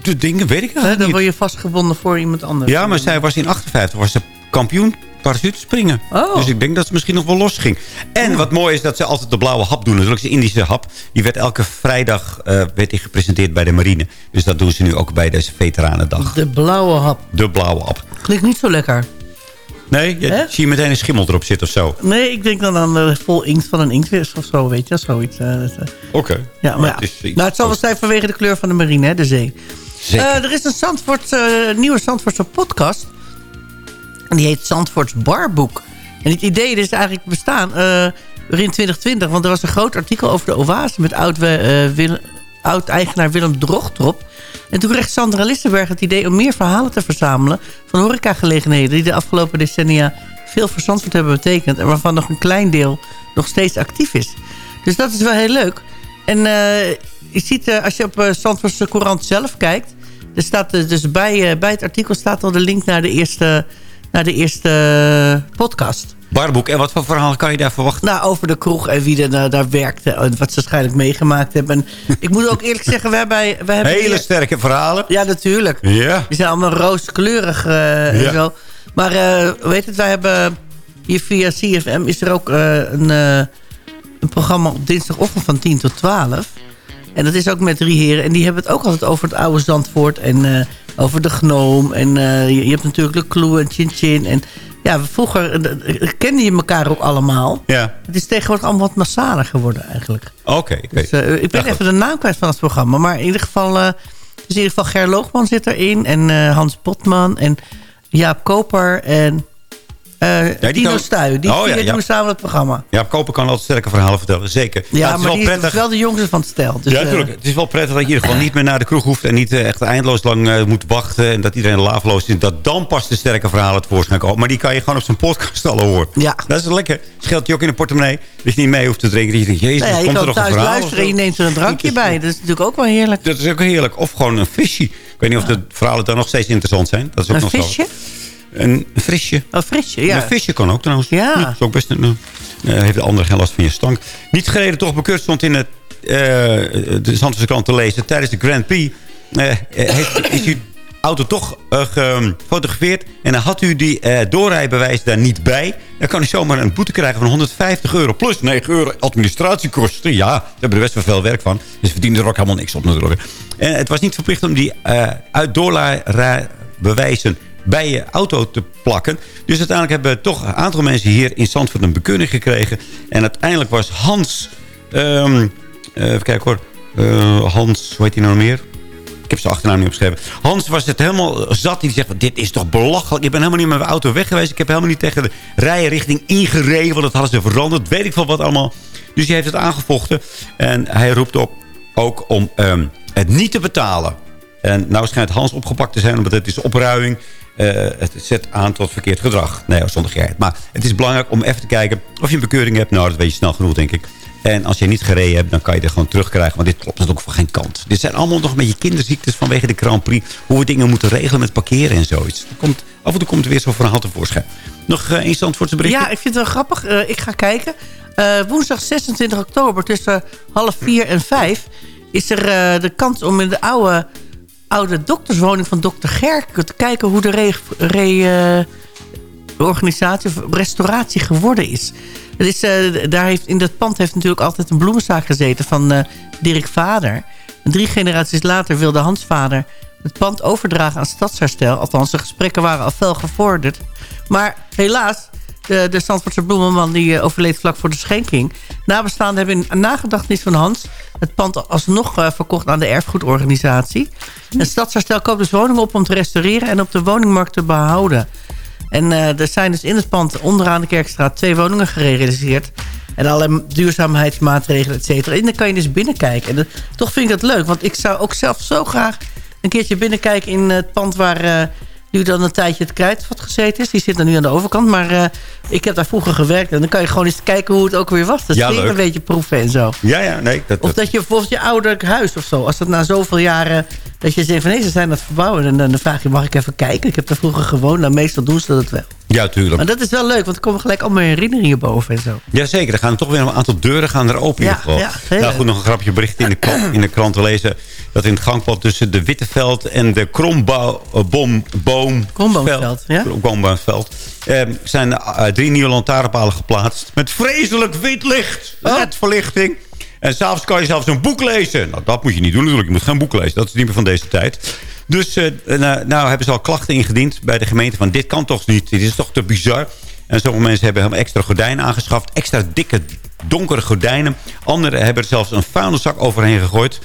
De dingen weet ik eigenlijk dan niet. word je vastgebonden voor iemand anders. Ja, maar zij was in 58 was ze kampioen parachutespringen. Oh. Dus ik denk dat ze misschien nog wel los ging. En wat mooi is dat ze altijd de blauwe hap doen. Natuurlijk de Indische hap. Die werd elke vrijdag eh, werd die gepresenteerd bij de marine. Dus dat doen ze nu ook bij deze veteranendag. De blauwe hap. De blauwe hap. Klinkt niet zo lekker. Nee, je, zie je meteen een schimmel erop zitten of zo. Nee, ik denk dan aan eh, vol inkt van een inktvis of zo, weet je. Zoiets. eh, dat, eh. Oké. Ja, maar ja. Het is iets- Nou, het zal wel zijn vanwege de kleur van de marine, hè, de zee. Zeker. Eh, er is een Zandvoort, eh, nieuwe Zandvoortse podcast. En die heet Zandvoorts Barboek. En het idee is eigenlijk bestaan eh, weer in 2020. Want er was een groot artikel over de oase met oud-eigenaar Willem Drochtrop. En toen kreeg Sandra Lissenberg het idee om meer verhalen te verzamelen... van horecagelegenheden die de afgelopen decennia veel voor hebben betekend... en waarvan nog een klein deel nog steeds actief is. Dus dat is wel heel leuk. En eh, je ziet, eh, als je op uh, Zandvoortse Courant zelf kijkt... Er staat dus bij, bij het artikel staat al de link naar de eerste, naar de eerste podcast. Barboek, en wat voor verhalen kan je daar verwachten? Nou, over de kroeg en wie er daar, daar werkte. En wat ze waarschijnlijk meegemaakt hebben. En ik moet ook eerlijk zeggen, we hebben... We hebben Hele hier- sterke verhalen. Ja, natuurlijk. Ja. Die zijn allemaal rooskleurig eh, Ja. en zo. Maar eh weet het, wij hebben hier via CFM is er ook eh, een, eh, een programma op dinsdagochtend van 10 tot 12. En dat is ook met drie heren. En die hebben het ook altijd over het oude Zandvoort en eh, over de gnoom. En eh, je, je hebt natuurlijk de Clue en Chin Chin. En ja, vroeger eh, kenden je elkaar ook allemaal. Ja. Het is tegenwoordig allemaal wat massaler geworden eigenlijk. Oké, oké. Dus, eh, ik ben even de naam kwijt van het programma. Maar in ieder geval, eh, dus in ieder geval Ger Loogman zit erin. En eh, Hans Botman. En Jaap Koper. En eh die Dino kan- Stuy. Die Oh, ja, ja. doen samen het programma. Ja, Koper kan altijd sterke verhalen vertellen, zeker. Ja, Nou, het is maar wel die prettig. is wel de jongste van het stel. Dus, ja, eh, natuurlijk. Het is wel prettig dat je in ieder geval niet meer naar de kroeg hoeft... en niet eh, echt eindeloos lang eh, moet wachten... en dat iedereen laafloos is. Dat dan pas de sterke verhalen tevoorschijn komen. Maar die kan je gewoon op zijn podcast al horen. Ja. Dat is lekker. Scheelt je ook in de portemonnee. Dat je niet mee hoeft te drinken. Dat je denkt, jezus, nou ja, je komt er nog een thuis luisteren en je neemt er een drankje bij. Dat is natuurlijk ook wel heerlijk. Dat is ook heerlijk. Of gewoon een frisje. Ik weet niet of de verhalen dan nog steeds interessant zijn. Dat is ook Een nog zo. Een frisje. Een frisje, ja. Een visje kan ook trouwens. Ja. Dat is ook best een... eh, heeft de ander geen last van je stank. Niet gereden, toch bekeur stond in het, eh, de Zandvoortse krant te lezen. Tijdens de Grand Prix heeft, is uw auto toch gefotografeerd. En dan had u die doorrijbewijs daar niet bij. Dan kan u zomaar een boete krijgen van 150 euro. Plus 9 euro administratiekosten. Ja, daar hebben er best wel veel werk van. Dus verdienen er ook helemaal niks op natuurlijk. En het was niet verplicht om die uit doorrijbewijzen bij je auto te plakken. Dus uiteindelijk hebben toch een aantal mensen hier in Zandvoort een bekeuring gekregen. En uiteindelijk was Hans... eh, even kijken hoor. Eh, Hans, hoe heet hij nou meer? Ik heb zijn achternaam niet opgeschreven. Hans was het helemaal zat. Die zegt, dit is toch belachelijk. Ik ben helemaal niet met mijn auto weg geweest. Ik heb helemaal niet tegen de rijrichting ingereden. Want dat hadden ze veranderd. Weet ik veel wat allemaal. Dus hij heeft het aangevochten. En hij roept op ook om ehm, het niet te betalen. En nou schijnt Hans opgepakt te zijn. Omdat het is opruiming. Eh, het zet aan tot verkeerd gedrag. Nee, zonder gekheid. Maar het is belangrijk om even te kijken of je een bekeuring hebt. Nou, dat weet je snel genoeg, denk ik. En als je niet gereden hebt, dan kan je er gewoon terugkrijgen. Want dit klopt natuurlijk voor geen kant. Dit zijn allemaal nog een beetje kinderziektes vanwege de Grand Prix. Hoe we dingen moeten regelen met parkeren en zoiets. Er komt, af en toe komt er weer zo'n verhaal tevoorschijn. Nog uh, één Zandvoortse bericht? Ja, ik vind het wel grappig. Eh, ik ga kijken. Eh, woensdag 26 oktober tussen half vier en vijf... is er eh, de kans om in de oude, oude dokterswoning van dokter Gerke... te kijken hoe de re, eh, organisatie of restauratie geworden is. Het is eh, daar heeft, in dat pand heeft natuurlijk altijd een bloemenzaak gezeten van eh, Dirk Vader. Drie generaties later wilde Hans Vader het pand overdragen aan Stadsherstel. Althans, de gesprekken waren al fel gevorderd. Maar helaas, de, de Zandvoortse bloemenman die uh, overleed vlak voor de schenking. Nabestaanden hebben in nagedachtenis van Hans het pand alsnog uh, verkocht aan de erfgoedorganisatie. En Stadsherstel koopt dus woningen op om te restaureren en op de woningmarkt te behouden. En uh, er zijn dus in het pand onderaan de Kerkstraat twee woningen gerealiseerd. En allerlei duurzaamheidsmaatregelen, et cetera. En dan kan je dus binnenkijken. En dat, toch vind ik dat leuk. Want ik zou ook zelf zo graag een keertje binnenkijken in het pand waar... Uh, nu dan een tijdje het gezeten is. Die zit dan nu aan de overkant. Maar uh, ik heb daar vroeger gewerkt. En dan kan je gewoon eens kijken hoe het ook weer was. Dat ja, een beetje proeven en zo. Ja, ja, nee. Dat, of dat je bijvoorbeeld je ouder huis of zo. Als dat na zoveel jaren... Dat je zegt van nee, ze zijn dat verbouwen. En dan, dan vraag je, mag ik even kijken? Ik heb daar vroeger gewoond. Nou, meestal doen ze dat wel. Ja, tuurlijk. Maar dat is wel leuk, want er komen gelijk allemaal herinneringen boven en zo. Jazeker, er gaan toch weer een aantal deuren gaan er open. Ja, ja, nou goed, nog een grapje bericht in de, krant, in de krant te lezen. Dat in het gangpad tussen de Witteveld en de Kromboom... Boom, Kromboomveld, ja? Kromboomveld. Eh, zijn uh, drie nieuwe lantaarnpalen geplaatst. Met vreselijk wit licht. Oh. LED-verlichting. En s'avonds kan je zelfs een boek lezen. Nou, dat moet je niet doen natuurlijk. Je moet geen boek lezen. Dat is niet meer van deze tijd. Dus uh, nou, hebben ze al klachten ingediend bij de gemeente van dit kan toch niet. Dit is toch te bizar. En sommige mensen hebben helemaal extra gordijnen aangeschaft. Extra dikke, donkere gordijnen. Anderen hebben er zelfs een vuilniszak overheen gegooid.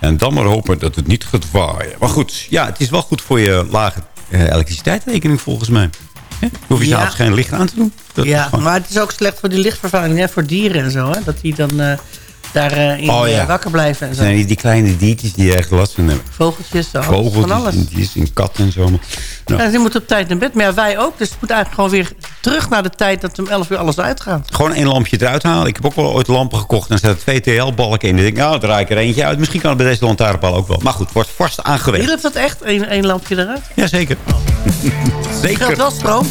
En dan maar hopen dat het niet gaat waaien. Maar goed, ja, het is wel goed voor je lage uh, elektriciteitsrekening volgens mij. He? Hoef je Ja. s'avonds geen licht aan te doen. Dat ja, maar het is ook slecht voor die lichtvervuiling, hè, voor dieren en zo. Hè, dat die dan daar eh, in Oh, ja. eh, wakker blijven en zo. die, die kleine diertjes die echt last van hebben. Vogeltjes, zo, van Vogeltjes, alles. en die is een kat en zo. Maar, nou, Ja, die moeten op tijd naar bed. Maar ja, wij ook. Dus het moet eigenlijk gewoon weer terug naar de tijd dat om 11 uur alles uitgaat. Gewoon één lampje eruit halen. Ik heb ook wel ooit lampen gekocht. En er zaten twee TL-balken in. Dan denk ik, nou, dan draai ik er eentje uit. Misschien kan het bij deze lantaarnpaal ook wel. Maar goed, wordt vast aangewerkt. Hielp dat echt? Eén één lampje eruit? Jazeker. Geldt Zeker. wel stroom?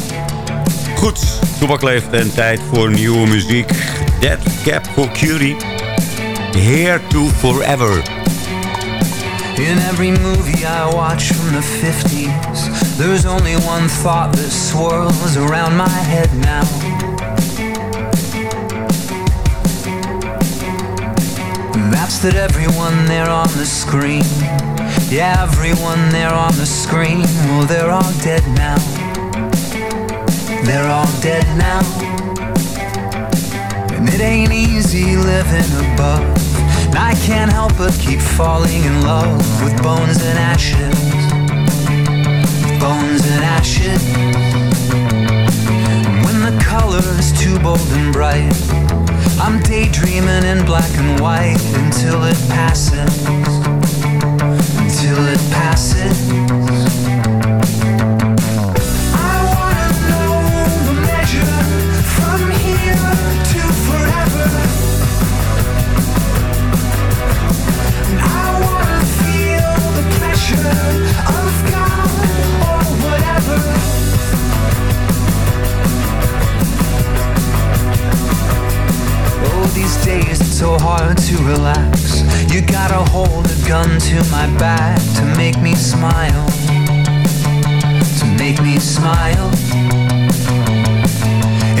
Goed, Toebak leeft en tijd voor nieuwe muziek. Dead Cap for Curie. Here to Forever. In every movie I watch from the 50s, there's only one thought that swirls around my head now. That's that everyone there on the screen, yeah, everyone there on the screen, well, they're all dead now. They're all dead now. And it ain't easy living above. And I can't help but keep falling in love with bones and ashes. Bones and ashes. When the color's too bold and bright, I'm daydreaming in black and white until it passes. Until it passes. Gotta hold a gun to my back to make me smile. To make me smile.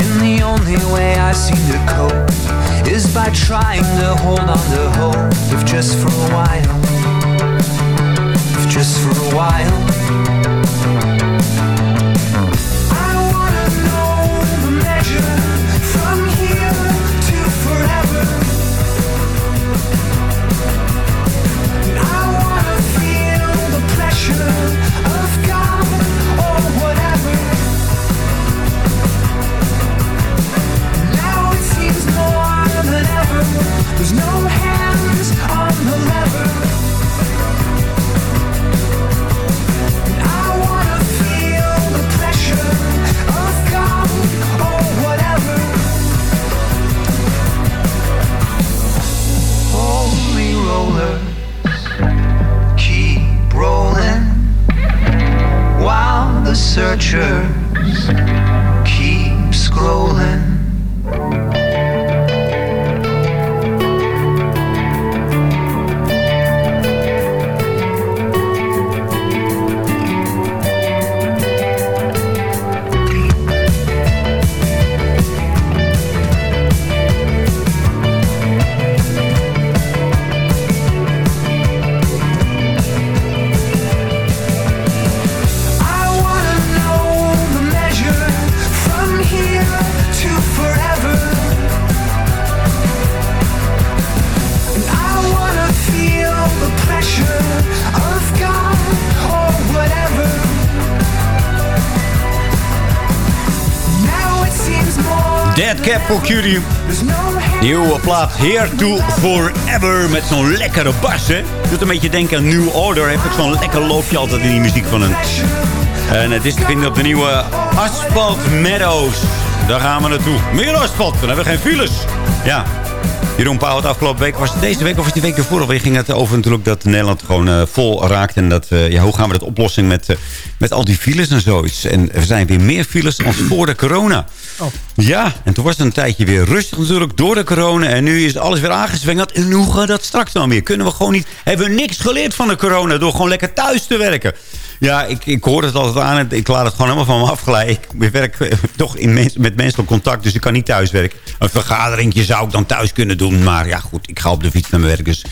And the only way I seem to cope is by trying to hold on to hope, if just for a while. If just for a while. Plaat Here to Forever met zo'n lekkere bas, hè. Doet een beetje denken aan New Order. Heb ik zo'n lekker loopje altijd in die muziek van hun. En het is te vinden op de nieuwe Asphalt Meadows. Daar gaan we naartoe. Meer asfalt, dan hebben we geen files. Ja. Jeroen Pauw, het afgelopen week was het deze week of was die week ervoor? Alweer ging het over natuurlijk dat Nederland gewoon eh, vol raakt. En dat, eh, hoe gaan we dat oplossen met, eh, met al die files en zoiets. En er zijn weer meer files als voor de corona. Ja, en toen was het een tijdje weer rustig natuurlijk door de corona. En nu is alles weer aangezwengeld. En hoe gaat dat straks dan weer? Kunnen we gewoon niet... Hebben we niks geleerd van de corona door gewoon lekker thuis te werken? Ja, ik, ik hoor het altijd aan en ik laat het gewoon helemaal van me afglijden. Ik werk eh, toch in mens, met menselijk contact, dus ik kan niet thuis werken. Een vergaderingje zou ik dan thuis kunnen doen. Maar ja, goed, ik ga op de fiets naar mijn werk. Dus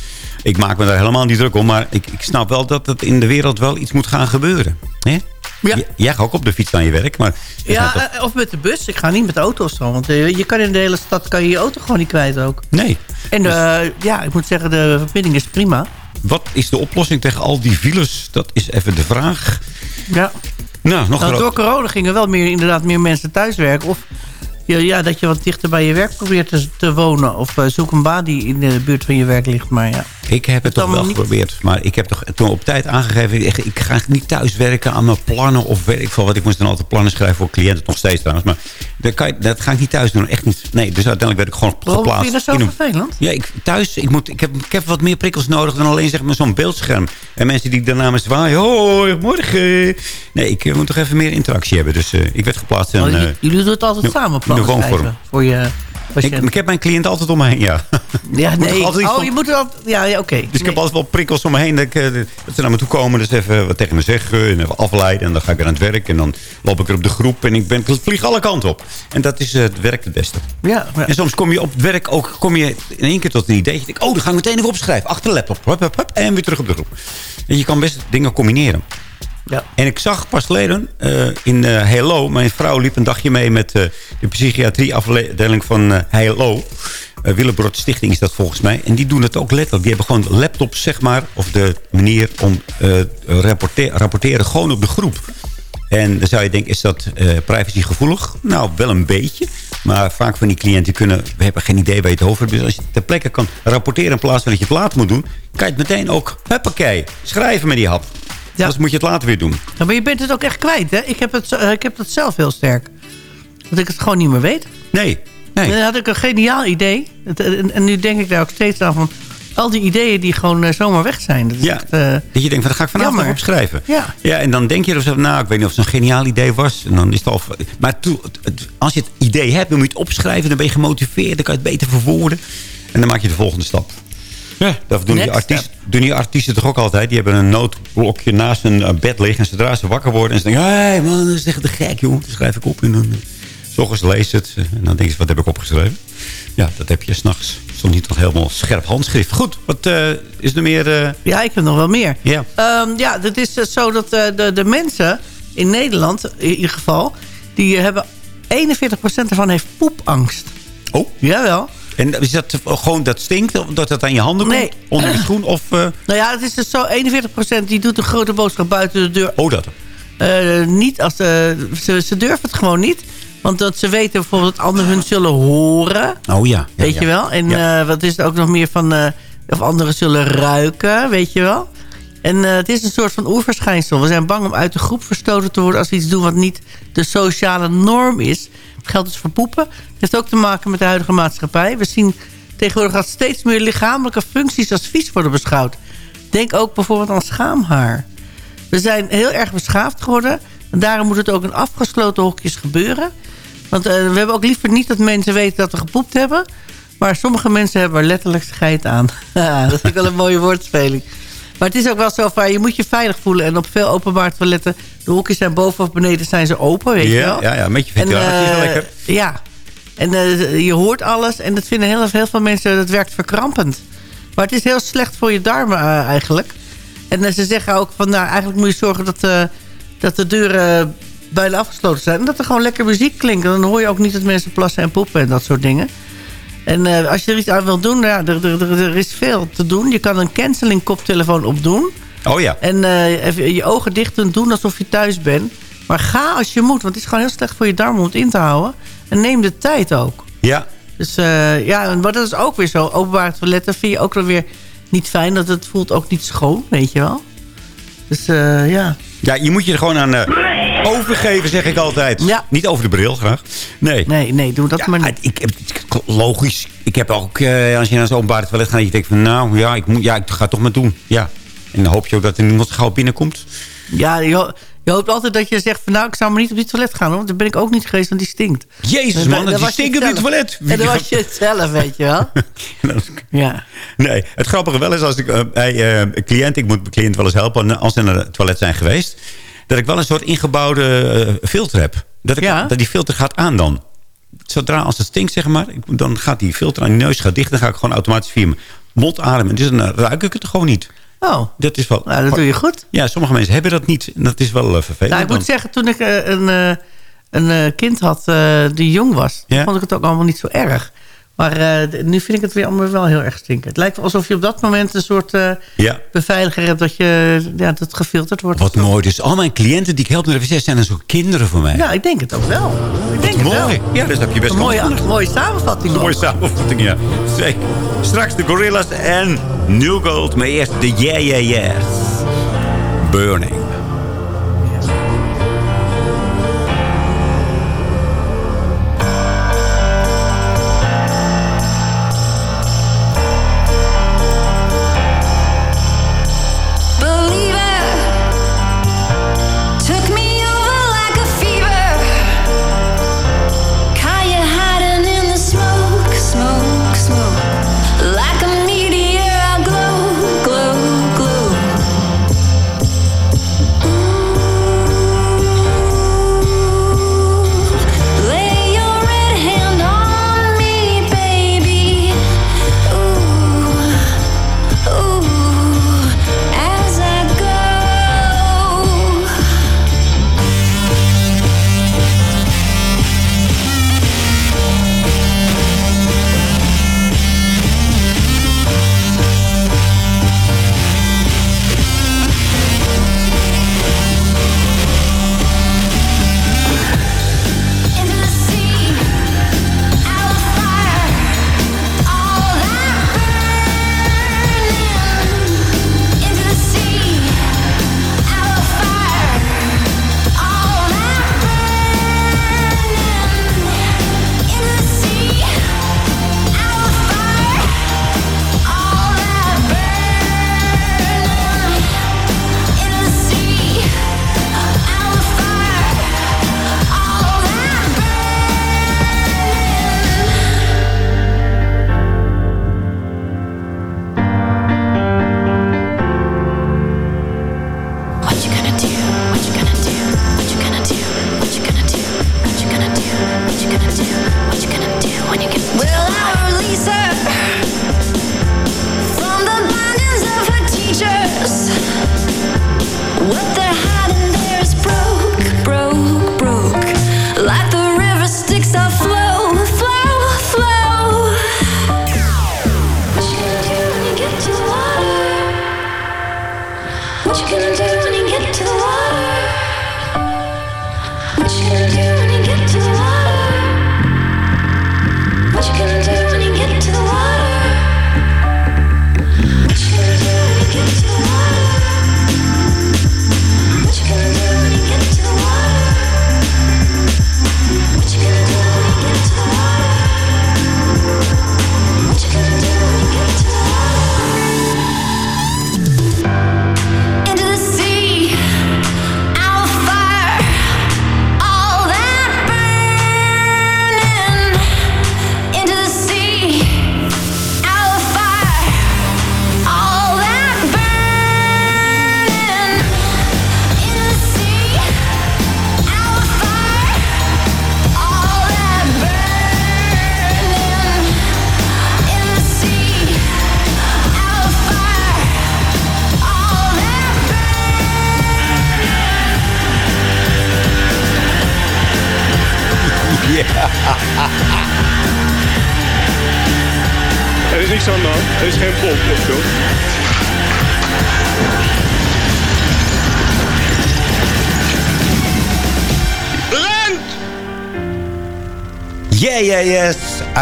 ik maak me daar helemaal niet druk om. Maar ik, ik snap wel dat het in de wereld wel iets moet gaan gebeuren. Hè? Ja. Jij gaat ook op de fiets naar je werk, maar... Ja, eh, of met de bus. Ik ga niet met de auto of zo. Want eh, je kan in de hele stad kan je, je auto gewoon niet kwijt ook. Nee. En eh, ja, ik moet zeggen, de verbinding is prima. Wat is de oplossing tegen al die files? Dat is even de vraag. Ja. Nou, nog Nou, door corona gingen wel meer, inderdaad meer mensen thuiswerken. Of ja, ja, dat je wat dichter bij je werk probeert te, te wonen. Of zoek een baan die in de buurt van je werk ligt. Maar ja. Ik heb het toch wel niet- geprobeerd. Maar ik heb toch toen op tijd aangegeven... Ik, ik ga niet thuis werken aan mijn plannen of veel wat. Ik moest dan altijd plannen schrijven voor cliënten. Nog steeds trouwens. Maar dat, kan je, dat ga ik niet thuis doen. Echt niet. Nee, dus uiteindelijk werd ik gewoon Waarom geplaatst. vind je dat zo vervelend? Ja, ik, thuis, ik, moet, ik, heb, ik heb wat meer prikkels nodig dan alleen zeg maar, zo'n beeldscherm. En mensen die daarna me zwaaien. Hoi, morgen. Nee, ik eh, moet toch even meer interactie hebben. Dus eh, ik werd geplaatst in... Oh, jullie- eh, jullie doen het altijd samen, plannen schrijven voor je Ik, ik heb mijn cliënt altijd om me heen, ja. ja, nee. Oh, van- je moet altijd... Ja, ja oké. Dus ik heb altijd wel prikkels om me heen. Dat, ik, eh, dat ze naar me toe komen. Dus even wat tegen me zeggen. En even afleiden. En dan ga ik weer aan het werk. En dan loop ik er op de groep. En ik, ben, ik vlieg alle kanten op. En dat is, eh, het werkt het beste. Ja, En soms kom je op het werk ook kom je in één keer tot een idee. Je denkt, oh, dan ga ik meteen even opschrijven. Achter de laptop. Hup, hup, hup, en weer terug op de groep. En je kan best dingen combineren. Ja. En ik zag pas geleden eh, in eh Hello... Mijn vrouw liep een dagje mee met eh, de psychiatrieafdeling van Hello. Willebrod Stichting is dat volgens mij. En die doen het ook letterlijk. Die hebben gewoon laptops, zeg maar. Of de manier om rapporte- rapporteren gewoon op de groep. En dan zou je denken, is dat privacygevoelig? Nou, wel een beetje. Maar vaak van die cliënten kunnen... We hebben geen idee waar je het over hebt. Dus als je ter plekke kan rapporteren in plaats van dat je het later moet doen... kan je het meteen ook, huppakee, schrijven met die hap. Anders moet je het later weer doen. Ja, maar je bent het ook echt kwijt, hè? Ik heb het, ik heb het zelf heel sterk. Dat ik het gewoon niet meer weet. Nee. nee. Dan had ik een geniaal idee. En, en nu denk ik daar ook steeds aan van... Al die ideeën die gewoon eh, zomaar weg zijn. Dat Ja, echt, eh, dat je denkt, van, dat ga ik vanavond nog opschrijven. Ja. ja, en dan denk je zo, nou, ik weet niet of het een geniaal idee was. En dan is het al, maar het- als je het idee hebt, dan moet je het opschrijven. Dan ben je gemotiveerd, dan kan je het beter verwoorden. En dan maak je de volgende stap. Ja, dat doen die, artiesten, doen die artiesten toch ook altijd. Die hebben een noodblokje naast hun eh, bed liggen. En zodra ze wakker worden en ze denken... Hé hey man, dat is echt te gek joh. Dan schrijf ik op en dan... eh, S ochtends lees het. eh, En dan denk je, wat heb ik opgeschreven? Ja, dat heb je s'nachts. Stond niet nog helemaal scherp handschrift. Goed, wat eh, is er meer... eh, Ja, ik heb nog wel meer. Ja. Ehm, ja, het is eh, zo dat eh, de, de mensen in Nederland, in ieder geval... die hebben 41% ervan heeft poepangst. Oh? Jawel. En is dat gewoon dat stinkt? of Dat het aan je handen Nee. komt? Onder je schoen? Of, eh, Nou ja, het is dus zo, 41% die doet een grote boodschap buiten de deur. oh, dat. Eh, niet als de, ze, ze durven het gewoon niet. Want dat ze weten bijvoorbeeld dat anderen hun zullen horen. Oh ja. ja, weet ja. je wel? En Ja. eh, wat is er ook nog meer van... eh, of anderen zullen ruiken, weet je wel? En eh, het is een soort van oerverschijnsel. We zijn bang om uit de groep verstoten te worden... als we iets doen wat niet de sociale norm is. Dat geldt dus voor poepen. Het heeft ook te maken met de huidige maatschappij. We zien tegenwoordig dat steeds meer lichamelijke functies als vies worden beschouwd. Denk ook bijvoorbeeld aan schaamhaar. We zijn heel erg beschaafd geworden. En daarom moet het ook in afgesloten hokjes gebeuren. Want eh, we hebben ook liever niet dat mensen weten dat we gepoept hebben. Maar sommige mensen hebben er letterlijk scheid aan. dat vind ik wel een mooie woordspeling. Maar het is ook wel zo van, je moet je veilig voelen. En op veel openbaar toiletten, de hokjes zijn boven of beneden zijn ze open, weet je Ja, wel. ja, ja, met je En, ventilatie is wel eh, lekker. Ja. En eh, je hoort alles. En dat vinden heel, heel veel mensen, dat werkt verkrampend. Maar het is heel slecht voor je darmen eh, eigenlijk. En ze zeggen ook van, nou, eigenlijk moet je zorgen dat, dat de deuren bijna afgesloten zijn. En dat er gewoon lekker muziek klinkt. En dan hoor je ook niet dat mensen plassen en poepen en dat soort dingen. En eh, als je er iets aan wilt doen, nou ja, er, er, er, is veel te doen. Je kan een canceling koptelefoon opdoen. Oh ja. En eh, even je ogen dicht doen, doen alsof je thuis bent. Maar ga als je moet, want het is gewoon heel slecht voor je darmen om het in te houden. En neem de tijd ook. Ja. Dus eh, ja, maar dat is ook weer zo. Openbare toiletten vind je ook wel weer niet fijn. Dat het voelt ook niet schoon, weet je wel. Dus ja. Ja, je moet je er gewoon aan overgeven, zeg ik altijd. Ja. Niet over de bril, graag. Nee. Nee, nee, doe dat maar niet. Ik, logisch. Ik heb ook, eh, als je naar zo'n openbaar toilet gaat... dat je denkt van, nou, ja, ik, moet, ja, ik ga het toch maar doen. Ja. En dan hoop je ook dat er niemand gauw binnenkomt. Ja, je, ho- je hoopt altijd dat je zegt van nou, ik zou maar niet op die toilet gaan. hoor, Want daar ben ik ook niet geweest, want die stinkt. Jezus, En man, dat die stinkt op zelf. toilet. En dan was je het zelf, weet je wel. Ja. Nee, het grappige wel is als ik eh, bij eh, een cliënt... ik moet mijn cliënt wel eens helpen als ze naar het toilet zijn geweest... dat ik wel een soort ingebouwde eh, filter heb. Dat, ik, dat die filter gaat aan dan. Zodra als het stinkt, zeg maar... dan gaat die filter aan die neus gaat dicht... dan ga ik gewoon automatisch via mijn mond ademen. Dus dan ruik ik het gewoon niet. Oh, Dat is wel... nou, dat doe je goed. Ja, sommige mensen hebben dat niet. Dat is wel eh, vervelend. Nou, ik moet dan. zeggen, toen ik eh, een, eh, een eh, kind had eh, die jong was... Ja. vond ik het ook allemaal niet zo erg. Maar eh, nu vind ik het weer allemaal wel heel erg stinken. Het lijkt alsof je op dat moment een soort eh, Ja. beveiliger hebt... dat, je, ja, dat het gefilterd wordt. Wat mooi. Dus al mijn cliënten die ik help naar de wc zijn dan zo kinderen voor mij. Ja, ik denk het ook wel. Ik denk het mooi. wel. Ja, dus heb je best een mooie, een mooie samenvatting. Een mooie samenvatting, ja. Zeker. Straks de Gorillas en New Gold. Maar eerst de Yeah Yeah Yeahs. Burning.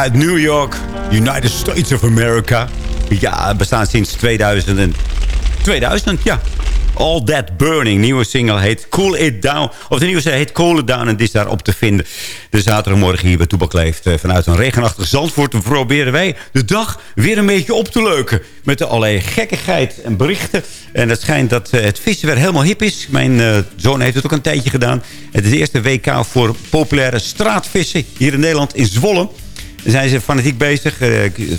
Uit New York, United States of America. Ja, bestaan sinds 2000. En 2000, ja. All That Burning. Nieuwe single heet Cool It Down. Of de nieuwe single heet Cool It Down. En het is daar op te vinden. De zaterdagmorgen hier bij Toebak leeft. eh, Vanuit een regenachtig Zandvoort proberen wij de dag weer een beetje op te leuken. Met allerlei gekkigheid en berichten. En het schijnt dat eh, het vissen weer helemaal hip is. Mijn eh, zoon heeft het ook een tijdje gedaan. Het is de eerste WK voor populaire straatvissen hier in Nederland in Zwolle. Zijn ze fanatiek bezig. Eh,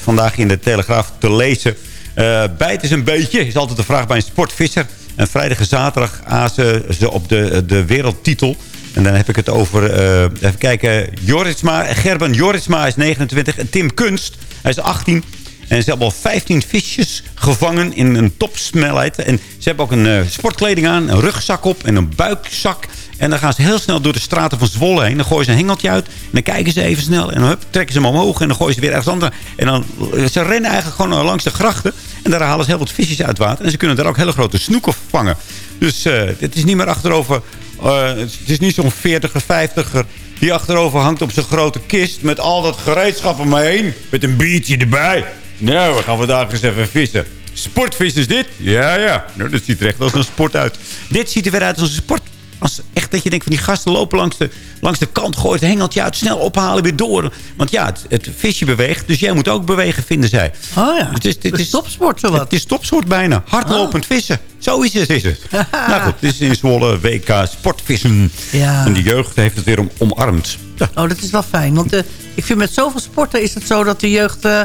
vandaag in de Telegraaf te lezen. Eh bijt is een beetje, is altijd de vraag bij een sportvisser. En vrijdag en zaterdag azen ze op de, de wereldtitel. En dan heb ik het over, eh, even kijken, Joritsma, Gerben Joritsma is 29. En Tim Kunst, hij is 18. En ze hebben al 15 visjes gevangen in een topsnelheid. En ze hebben ook een eh, sportkleding aan, een rugzak op en een buikzak. En dan gaan ze heel snel door de straten van Zwolle heen. Dan gooien ze een hengeltje uit. En dan kijken ze even snel. En dan hup, trekken ze hem omhoog. En dan gooien ze weer ergens anders. En dan, eh, ze rennen eigenlijk gewoon langs de grachten. En daar halen ze heel wat visjes uit water. En ze kunnen daar ook hele grote snoeken vangen. Dus eh, het is niet meer achterover... eh, het is niet zo'n 40er, 50er die achterover hangt op zijn grote kist... met al dat gereedschap om me heen. Met een biertje erbij. Nou, we gaan vandaag eens even vissen. Sportvis is dit? Ja, ja. Nou, dat ziet er echt als een sport uit. Dit ziet er weer uit als een sport. Als echt dat je denkt van die gasten lopen langs de, langs de kant. Gooit het hengeltje uit. Snel ophalen, weer door. Want ja, het, het visje beweegt. Dus jij moet ook bewegen, vinden zij. Oh ja, het is, het is topsport zowat. Het is topsport bijna. Hardlopend vissen. Zo is het, is het. nou goed, het is in Zwolle WK sportvissen. Ja. En de jeugd heeft het weer om, omarmd. Ja. Oh, dat is wel fijn. Want eh, ik vind met zoveel sporten is het zo dat de jeugd eh,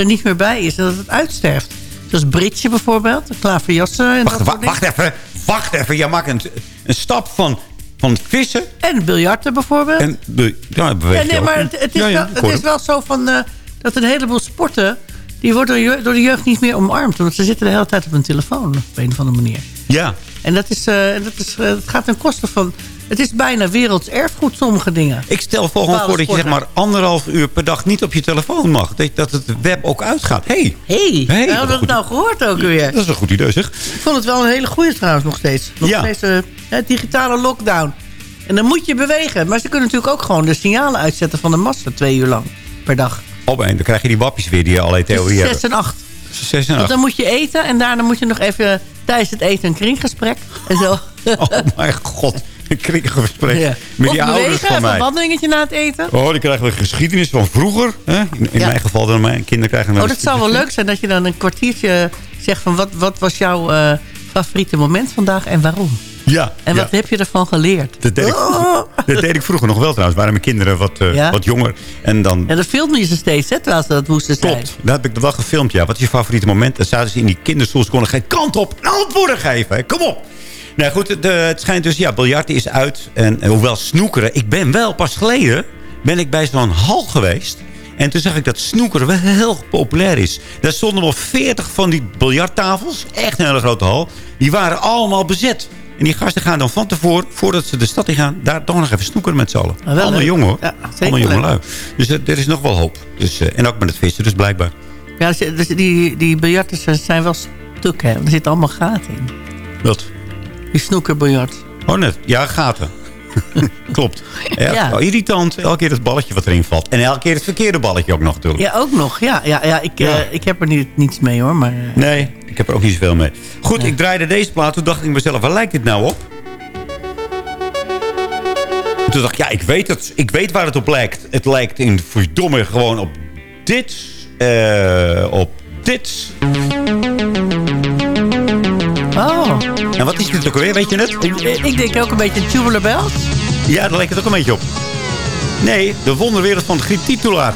er niet meer bij is. En dat het uitsterft. Zoals Britje bijvoorbeeld. Klaverjassen. En Wacht, dat wacht even. Wacht even. Jij maakt een, een stap van, van vissen. En biljarten bijvoorbeeld. En ja, Ja, nee, je maar het, het is, Ja, ja, wel, het is wel zo van, eh, dat een heleboel sporten... die worden door, je- door de jeugd niet meer omarmd. Want ze zitten de hele tijd op hun telefoon. Op een of andere manier. Ja. En dat, is, eh, dat, is, eh, dat gaat ten koste van... Het is bijna werelds erfgoed, sommige dingen. Ik stel voor, gewoon voor dat je zeg maar anderhalf uur per dag niet op je telefoon mag. Dat, dat het web ook uitgaat. hey, Hé, Hey, hey, we goed. het nou gehoord ook weer? dat is een goed idee zeg. Ik vond het wel een hele goede trouwens nog steeds. Nog Ja. steeds eh, digitale lockdown. En dan moet je bewegen. Maar ze kunnen natuurlijk ook gewoon de signalen uitzetten van de massa twee uur lang per dag. Op en dan krijg je die wappies weer die je allerlei theorieën Zes hebben. en acht. Zes en Want acht. dan moet je eten en daarna moet je nog even tijdens het eten een kringgesprek. En zo. Oh mijn god. Een krikkige Ja. Met die ouders bewegen, van even een mij. wandelingetje na het eten. Oh, die krijgen we geschiedenis van vroeger. Hè? In, in Ja. mijn geval dan mijn kinderen krijgen... Oh, dat zou wel leuk zijn dat je dan een kwartiertje zegt van wat, wat was jouw eh, favoriete moment vandaag en waarom? Ja. En ja. wat heb je ervan geleerd? Dat deed, ik, dat deed ik vroeger nog wel trouwens. Waren mijn kinderen wat, eh, Ja? wat jonger. En dan... Ja, dat filmde je ze steeds, hè, terwijl ze dat moesten zijn. Klopt, daar heb ik wel gefilmd, ja. Wat is je favoriete moment? Dan zaten ze in die kinderstoel. Ze konden geen kant op antwoorden geven. hè. Kom op. Nou goed, de, het schijnt dus, ja, biljarten is uit. En, en hoewel snoekeren... Ik ben wel pas geleden... ben ik bij zo'n hal geweest. En toen zag ik dat snoekeren wel heel populair is. Daar stonden wel 40 van die biljarttafels. Echt een hele grote hal. Die waren allemaal bezet. En die gasten gaan dan van tevoren, voordat ze de stad in gaan... daar toch nog even snoekeren met z'n allen. Ah, Allemaal jongen hoor. Ja, Allemaal jonge leuk. lui. Dus eh, er is nog wel hoop. Dus, eh, en ook met het vissen, dus blijkbaar. Ja, dus, dus die, die zijn wel stuk, hè. Er zitten allemaal gaten in. Wat? Die snoekerbiljart. Oh, net. Ja, gaten. Klopt. Ja, Ja. irritant. Elke keer het balletje wat erin valt. En elke keer het verkeerde balletje ook nog natuurlijk. Ja, ook nog. Ja, ja, ja, ik, Ja. eh, ik heb er niet, niets mee, hoor. Maar, eh, Nee, ik heb er ook niet zoveel mee. Goed, ik draaide deze plaat. Toen dacht ik mezelf, waar lijkt dit nou op? En toen dacht ik, ja, ik weet het. Ik weet waar het op lijkt. Het lijkt in verdomme gewoon op dit. eh, op dit. Oh. En wat is dit ook alweer? Weet je het? Ik, ik denk ook een beetje Tubular Bells. Ja, daar lijkt het ook een beetje op. Nee, de wonderwereld van Griet Titulaar.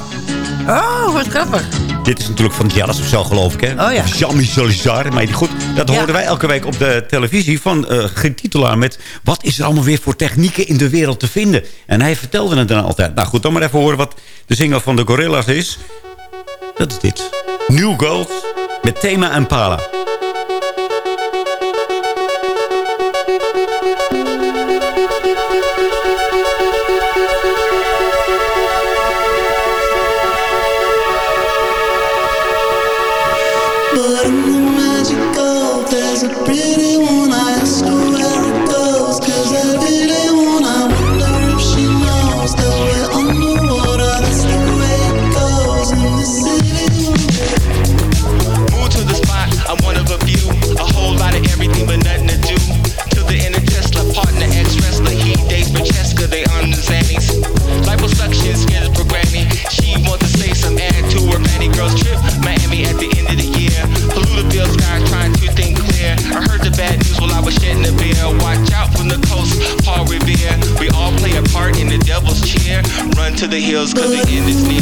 Oh, wat grappig. Dit is natuurlijk van Jallas of zo, geloof ik, hè? Oh ja. Jean-Michel Jarre, maar goed. Dat Ja. hoorden wij elke week op de televisie van eh Griet Titulaar... met wat is er allemaal weer voor technieken in de wereld te vinden. En hij vertelde het dan altijd. Nou goed, dan maar even horen wat de single van de Gorillas is. Dat is dit. New Gold met thema Impala. But To the hills, cause the end is near.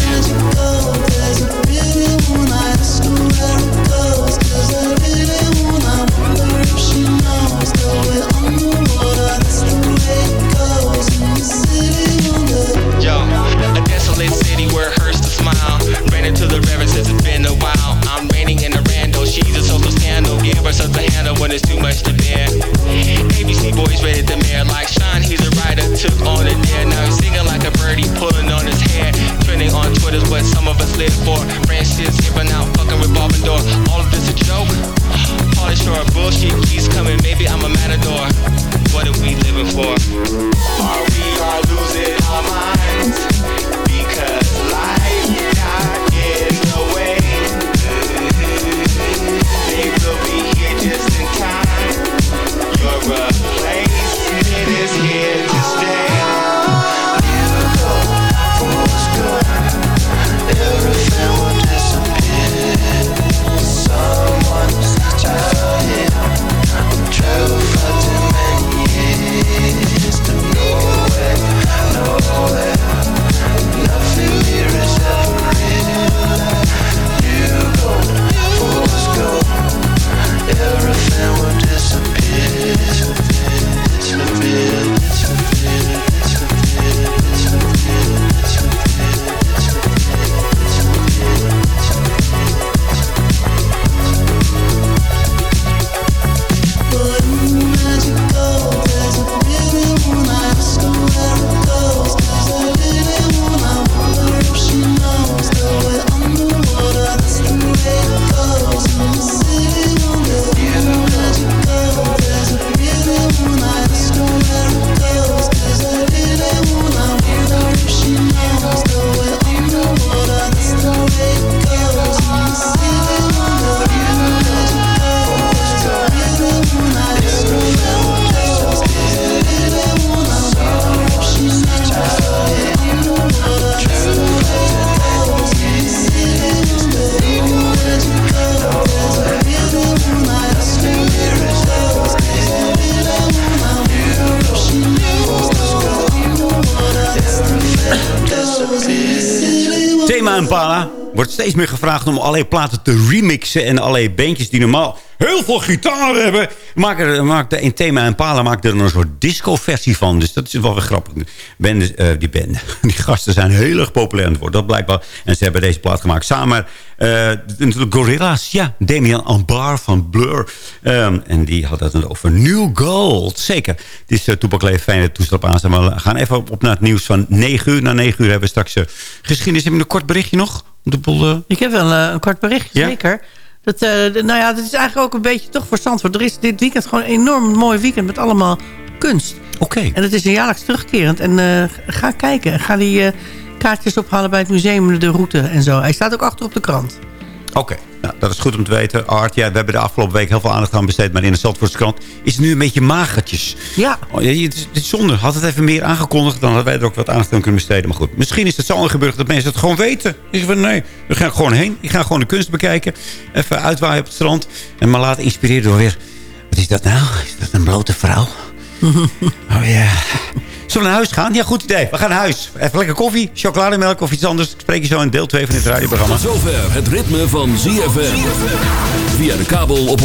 Impala wordt steeds meer gevraagd om allerlei platen te remixen... en allerlei bandjes die normaal heel veel gitaar hebben... maken er, in Thema Impala maakt er een soort disco-versie van. Dus dat is wel weer grappig. Eh, die, bende, die gasten zijn heel erg populair aan het worden. Dat blijkbaar. En ze hebben deze plaat gemaakt samen... eh natuurlijk Gorilla's, ja. Damian Ambar van Blur. Ehm, en die had het over New Gold. Zeker. Het is uh, fijne toestel op aanstaan. Maar we gaan even op, naar het nieuws van 9 uur. Na 9 uur hebben we straks uh, geschiedenis. Heb je een kort berichtje nog? De boel, uh... Ik heb wel een kort berichtje, Ja? zeker. Dat, uh, de, nou ja, dat is eigenlijk ook een beetje toch voor Zandvoort. Er is dit weekend gewoon een enorm mooi weekend met allemaal kunst. Oké. En het is een jaarlijks terugkerend. En uh, ga kijken. Ga die kaartjes ophalen bij het museum, de route en zo. Hij staat ook achter op de krant. Oké, nou, dat is goed om te weten. Art, ja, we hebben de afgelopen week heel veel aandacht aan besteed... maar in de Zandvoortse krant is het nu een beetje magertjes. Ja. Oh, ja, het, is, het is zonde. Had het even meer aangekondigd... dan hadden wij er ook wat aandacht aan kunnen besteden. Maar goed, misschien is het zo gebeurd dat mensen het gewoon weten. Ik van, nee, we gaan gewoon heen. Ik ga gewoon de kunst bekijken. Even uitwaaien op het strand. En me laten inspireren door weer... Wat is dat nou? Is dat een blote vrouw? oh ja... Zullen we naar huis gaan? Ja, goed idee. We gaan naar huis. Even lekker koffie, chocolademelk of iets anders. Ik spreek je zo in deel 2 van dit radioprogramma. Tot zover het ritme van ZFM. Via de kabel op 104.5.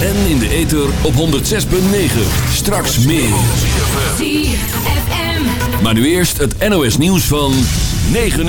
En in de ether op 106.9. Straks meer. Maar nu eerst het NOS nieuws van 9 uur.